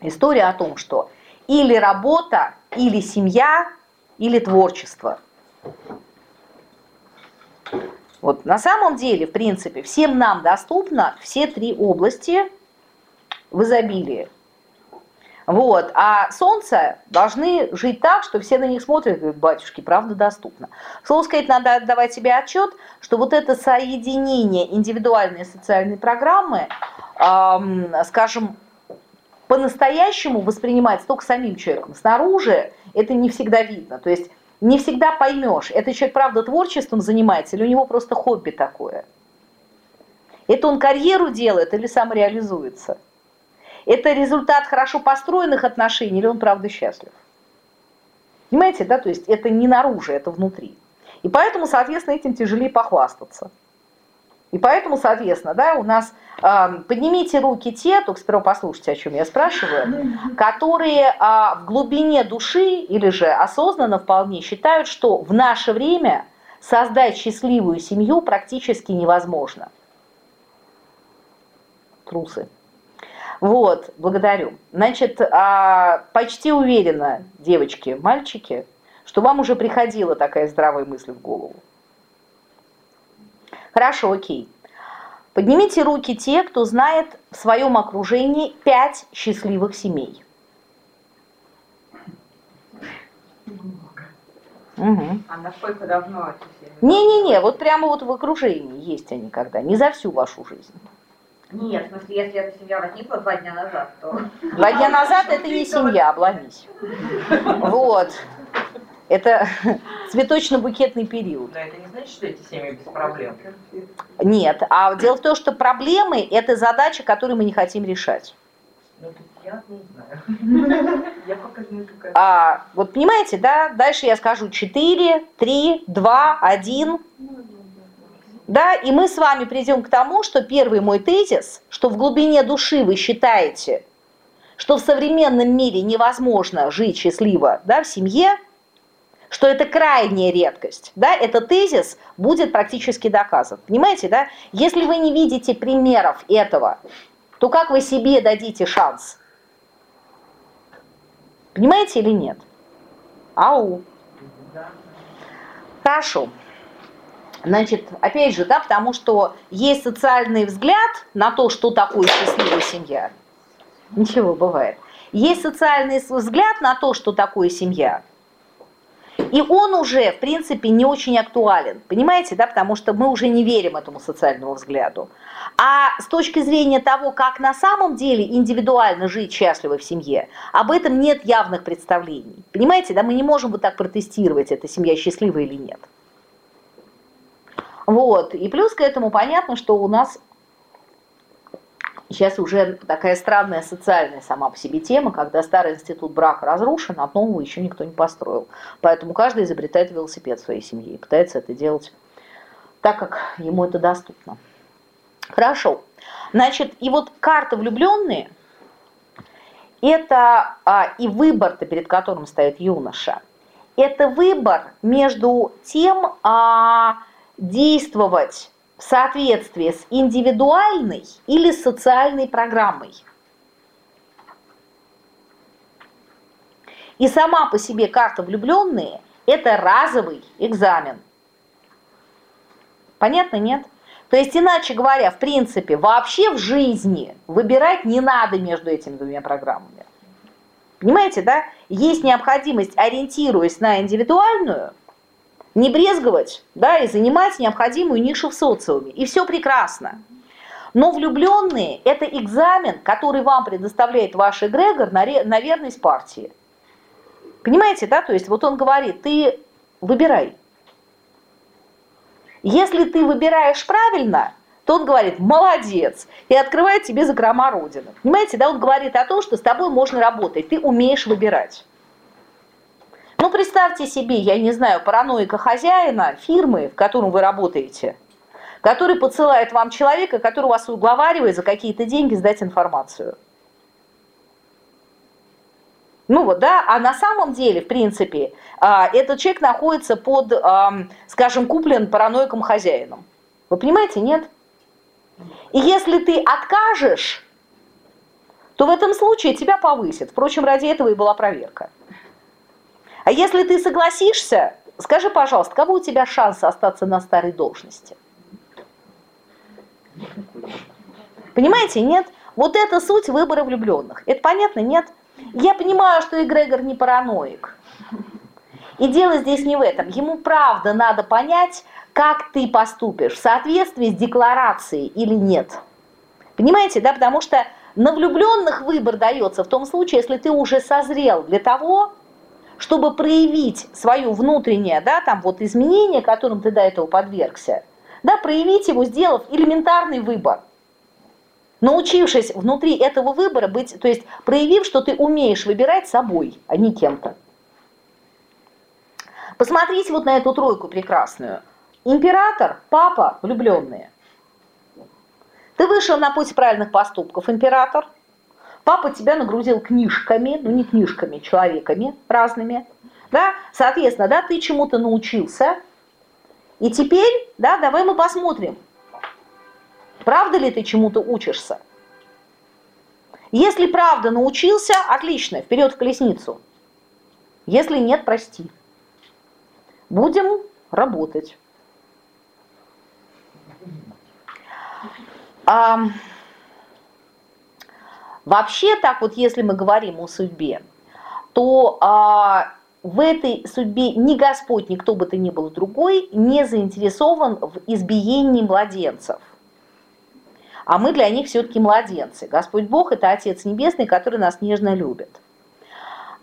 История о том, что или работа, или семья, или творчество. Вот на самом деле, в принципе, всем нам доступно все три области в изобилии. Вот. А солнце должны жить так, что все на них смотрят и говорят, батюшки, правда доступно. Слово сказать, надо отдавать себе отчет, что вот это соединение индивидуальной социальной программы, эм, скажем, по-настоящему воспринимается только самим человеком. Снаружи это не всегда видно. То есть не всегда поймешь, этот человек правда творчеством занимается или у него просто хобби такое. Это он карьеру делает или самореализуется. Это результат хорошо построенных отношений или он правда счастлив. Понимаете, да? То есть это не наружу, это внутри. И поэтому, соответственно, этим тяжелее похвастаться. И поэтому, соответственно, да, у нас э, поднимите руки те, только сперва послушайте, о чем я спрашиваю, которые э, в глубине души или же осознанно вполне считают, что в наше время создать счастливую семью практически невозможно. Трусы. Вот, благодарю. Значит, а, почти уверена, девочки, мальчики, что вам уже приходила такая здравая мысль в голову. Хорошо, окей. Поднимите руки те, кто знает в своем окружении пять счастливых семей. Угу. А насколько давно эти семьи? Не-не-не, вот прямо вот в окружении есть они когда, не за всю вашу жизнь. Нет, в смысле, если эта семья возникла два дня назад, то... Два дня назад это не семья, обломись. Вот. Это цветочно-букетный период. Но это не значит, что эти семьи без проблем. Нет, а дело в том, что проблемы – это задача, которую мы не хотим решать. Ну, я не знаю. Я пока не А, вот понимаете, да? Дальше я скажу 4, 3, 2, 1. Да, и мы с вами придем к тому, что первый мой тезис, что в глубине души вы считаете, что в современном мире невозможно жить счастливо да, в семье, что это крайняя редкость, да, этот тезис будет практически доказан. Понимаете, да? Если вы не видите примеров этого, то как вы себе дадите шанс? Понимаете или нет? Ау. Хорошо. Значит, опять же, да, потому что есть социальный взгляд на то, что такое счастливая семья. Ничего, бывает. Есть социальный взгляд на то, что такое семья. И он уже, в принципе, не очень актуален. Понимаете, да, потому что мы уже не верим этому социальному взгляду. А с точки зрения того, как на самом деле индивидуально жить счастливо в семье, об этом нет явных представлений. Понимаете, да, мы не можем вот так протестировать, эта семья счастлива или нет. Вот. И плюс к этому понятно, что у нас сейчас уже такая странная социальная сама по себе тема, когда старый институт брака разрушен, а нового еще никто не построил. Поэтому каждый изобретает велосипед своей семье и пытается это делать так, как ему это доступно. Хорошо. Значит, и вот карта влюбленные – это а, и выбор-то, перед которым стоит юноша. Это выбор между тем, а, действовать в соответствии с индивидуальной или социальной программой. И сама по себе карта влюбленные – это разовый экзамен. Понятно, нет? То есть, иначе говоря, в принципе, вообще в жизни выбирать не надо между этими двумя программами. Понимаете, да? Есть необходимость, ориентируясь на индивидуальную, не брезговать, да, и занимать необходимую нишу в социуме. И все прекрасно. Но влюбленные – это экзамен, который вам предоставляет ваш эгрегор на, на верность партии. Понимаете, да? То есть вот он говорит, ты выбирай. Если ты выбираешь правильно, то он говорит, молодец, и открывает тебе закрома Родины. Понимаете, да? Он говорит о том, что с тобой можно работать, ты умеешь выбирать. Ну, представьте себе, я не знаю, параноика хозяина фирмы, в котором вы работаете, который посылает вам человека, который вас уговаривает за какие-то деньги сдать информацию. Ну вот, да, а на самом деле, в принципе, а, этот человек находится под, скажем, куплен параноиком хозяином. Вы понимаете, нет? И если ты откажешь, то в этом случае тебя повысят. Впрочем, ради этого и была проверка. А если ты согласишься, скажи, пожалуйста, кого у тебя шансы остаться на старой должности? Понимаете, нет? Вот это суть выбора влюбленных. Это понятно, нет? Я понимаю, что эгрегор не параноик. И дело здесь не в этом. Ему правда надо понять, как ты поступишь, в соответствии с декларацией или нет. Понимаете, да? Потому что на влюбленных выбор дается в том случае, если ты уже созрел для того, чтобы проявить свое внутреннее, да, там вот изменение, которым ты до этого подвергся, да, проявить его, сделав элементарный выбор. Научившись внутри этого выбора быть, то есть проявив, что ты умеешь выбирать собой, а не кем-то. Посмотрите вот на эту тройку прекрасную. Император, папа, влюбленные. Ты вышел на путь правильных поступков, император. Папа тебя нагрузил книжками, ну не книжками, человеками разными. Да? Соответственно, да, ты чему-то научился. И теперь, да, давай мы посмотрим, правда ли ты чему-то учишься. Если правда научился, отлично, вперед в колесницу. Если нет, прости. Будем работать. А, вообще так вот, если мы говорим о судьбе, то а, в этой судьбе ни Господь, ни кто бы то ни был другой не заинтересован в избиении младенцев. А мы для них все-таки младенцы. Господь Бог – это Отец Небесный, который нас нежно любит.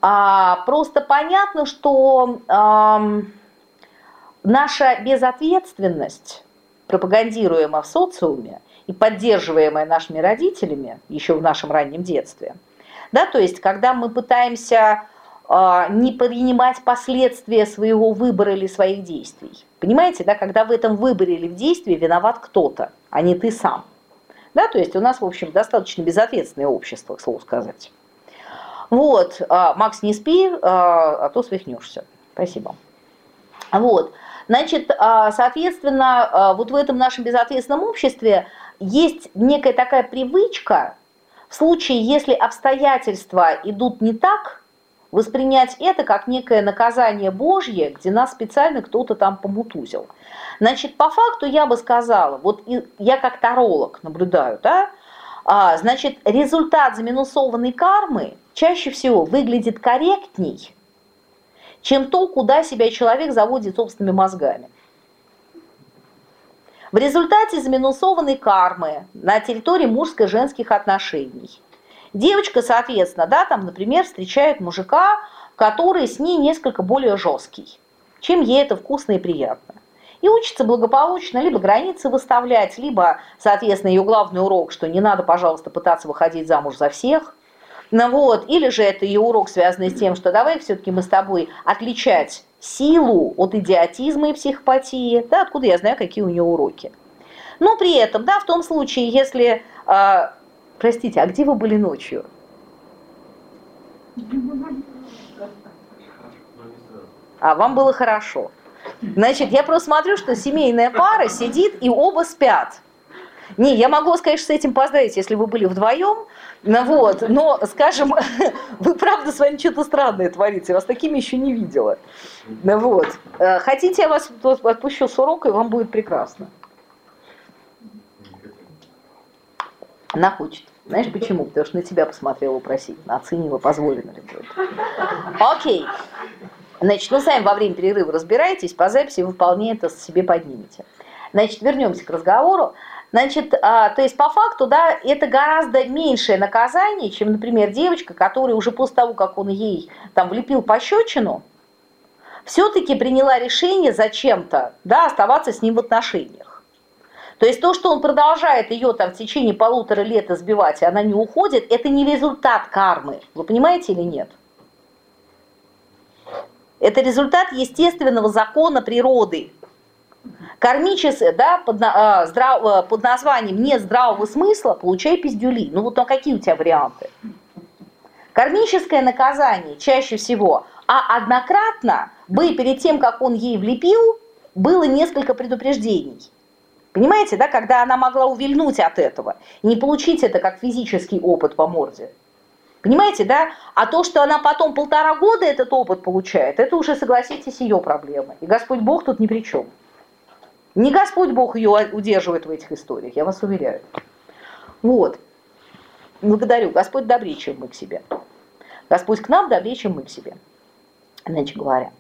А, просто понятно, что а, наша безответственность, пропагандируемая в социуме, и поддерживаемая нашими родителями еще в нашем раннем детстве. Да, то есть, когда мы пытаемся э, не принимать последствия своего выбора или своих действий. Понимаете, да, когда в этом выборе или в действии виноват кто-то, а не ты сам. Да, то есть у нас, в общем, достаточно безответственное общество, к слову сказать. Вот, а, Макс, не спи, а, а то свихнешься. Спасибо. Вот, значит, соответственно, вот в этом нашем безответственном обществе есть некая такая привычка, в случае, если обстоятельства идут не так, воспринять это как некое наказание Божье, где нас специально кто-то там помутузил. Значит, по факту я бы сказала, вот я как таролог наблюдаю, да, а, значит, результат заминусованной кармы чаще всего выглядит корректней, чем то, куда себя человек заводит собственными мозгами. В результате заминусованной кармы на территории мужско-женских отношений. Девочка, соответственно, да, там, например, встречает мужика, который с ней несколько более жесткий, чем ей это вкусно и приятно. И учится благополучно либо границы выставлять, либо, соответственно, ее главный урок, что не надо, пожалуйста, пытаться выходить замуж за всех. Ну вот, или же это ее урок, связанный с тем, что давай все-таки мы с тобой отличать силу от идиотизма и психопатии, да, откуда я знаю, какие у нее уроки. Но при этом, да, в том случае, если, э, простите, а где вы были ночью? А вам было хорошо. Значит, я просто смотрю, что семейная пара сидит и оба спят. Не, я могу сказать, что с этим поздравить, если вы были вдвоем, ну, вот, но, скажем, вы правда с вами что-то странное творите, я вас такими еще не видела. Ну, вот. Э, хотите, я вас отпущу с урока, и вам будет прекрасно. Она хочет. Знаешь почему? Потому что на тебя посмотрела вопросительно, оценила, позволено ли это. Окей. Значит, ну сами во время перерыва разбираетесь, по записи вы вполне это себе поднимете. Значит, вернемся к разговору. Значит, а, то есть по факту, да, это гораздо меньшее наказание, чем, например, девочка, которая уже после того, как он ей там влепил пощечину, все-таки приняла решение зачем-то, да, оставаться с ним в отношениях. То есть то, что он продолжает ее там в течение полутора лет избивать, и она не уходит, это не результат кармы. Вы понимаете или нет? Это результат естественного закона природы. Кармическое, да, под, а, здрав, а, под названием «нет здравого смысла» получай пиздюли. Ну вот ну, какие у тебя варианты? Кармическое наказание чаще всего, а однократно бы перед тем, как он ей влепил, было несколько предупреждений. Понимаете, да, когда она могла увильнуть от этого, не получить это как физический опыт по морде. Понимаете, да? А то, что она потом полтора года этот опыт получает, это уже, согласитесь, ее проблема. И Господь Бог тут ни при чем. Не Господь Бог ее удерживает в этих историях, я вас уверяю. Вот. Благодарю. Господь добрее, чем мы к себе. Господь к нам добрее, чем мы к себе, иначе говоря.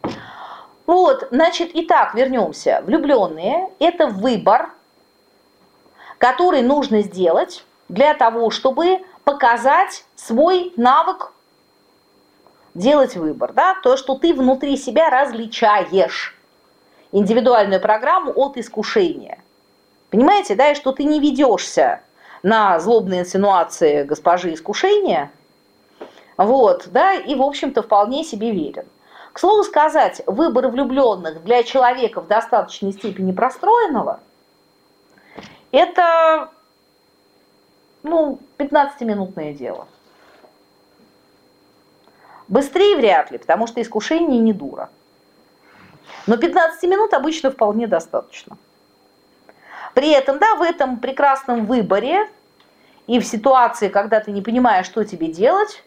Вот, значит, итак, вернемся. Влюбленные – это выбор, который нужно сделать для того, чтобы показать свой навык делать выбор, да, то, что ты внутри себя различаешь индивидуальную программу от искушения. Понимаете, да, и что ты не ведешься на злобные инсинуации госпожи искушения, вот, да, и, в общем-то, вполне себе верен. К слову сказать, выбор влюбленных для человека в достаточной степени простроенного – это, ну, 15-минутное дело. Быстрее вряд ли, потому что искушение не дура. Но 15 минут обычно вполне достаточно. При этом, да, в этом прекрасном выборе и в ситуации, когда ты не понимаешь, что тебе делать,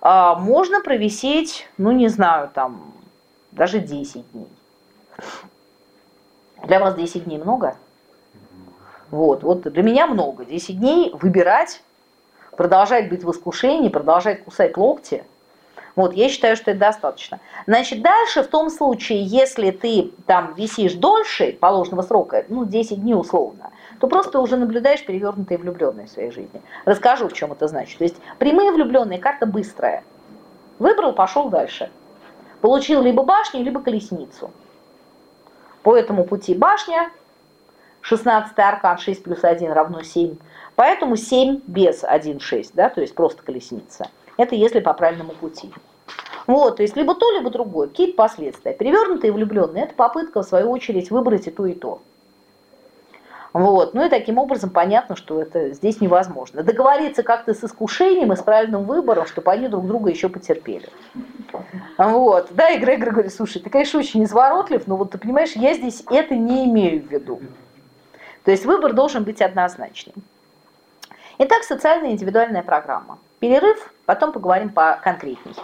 а, можно провисеть, ну не знаю, там, даже 10 дней. Для вас 10 дней много? Вот, вот для меня много. 10 дней выбирать, продолжать быть в искушении, продолжать кусать локти – вот, я считаю, что это достаточно. Значит, дальше в том случае, если ты там висишь дольше положенного срока, ну, 10 дней условно, то просто уже наблюдаешь перевернутые влюбленные в своей жизни. Расскажу, в чем это значит. То есть прямые влюбленные, карта быстрая. Выбрал, пошел дальше. Получил либо башню, либо колесницу. По этому пути башня, 16 аркан 6 плюс 1 равно 7. Поэтому 7 без 1, 6, да, то есть просто колесница. Это если по правильному пути. Вот, то есть либо то, либо другое. Какие-то последствия. Перевернутые и влюбленные – это попытка, в свою очередь, выбрать и то, и то. Вот. Ну и таким образом понятно, что это здесь невозможно. Договориться как-то с искушением и с правильным выбором, чтобы они друг друга еще потерпели. Вот. Да, и Грегор говорит, слушай, ты, конечно, очень изворотлив, но вот ты понимаешь, я здесь это не имею в виду. То есть выбор должен быть однозначным. Итак, социальная индивидуальная программа. Перерыв, потом поговорим по конкретней.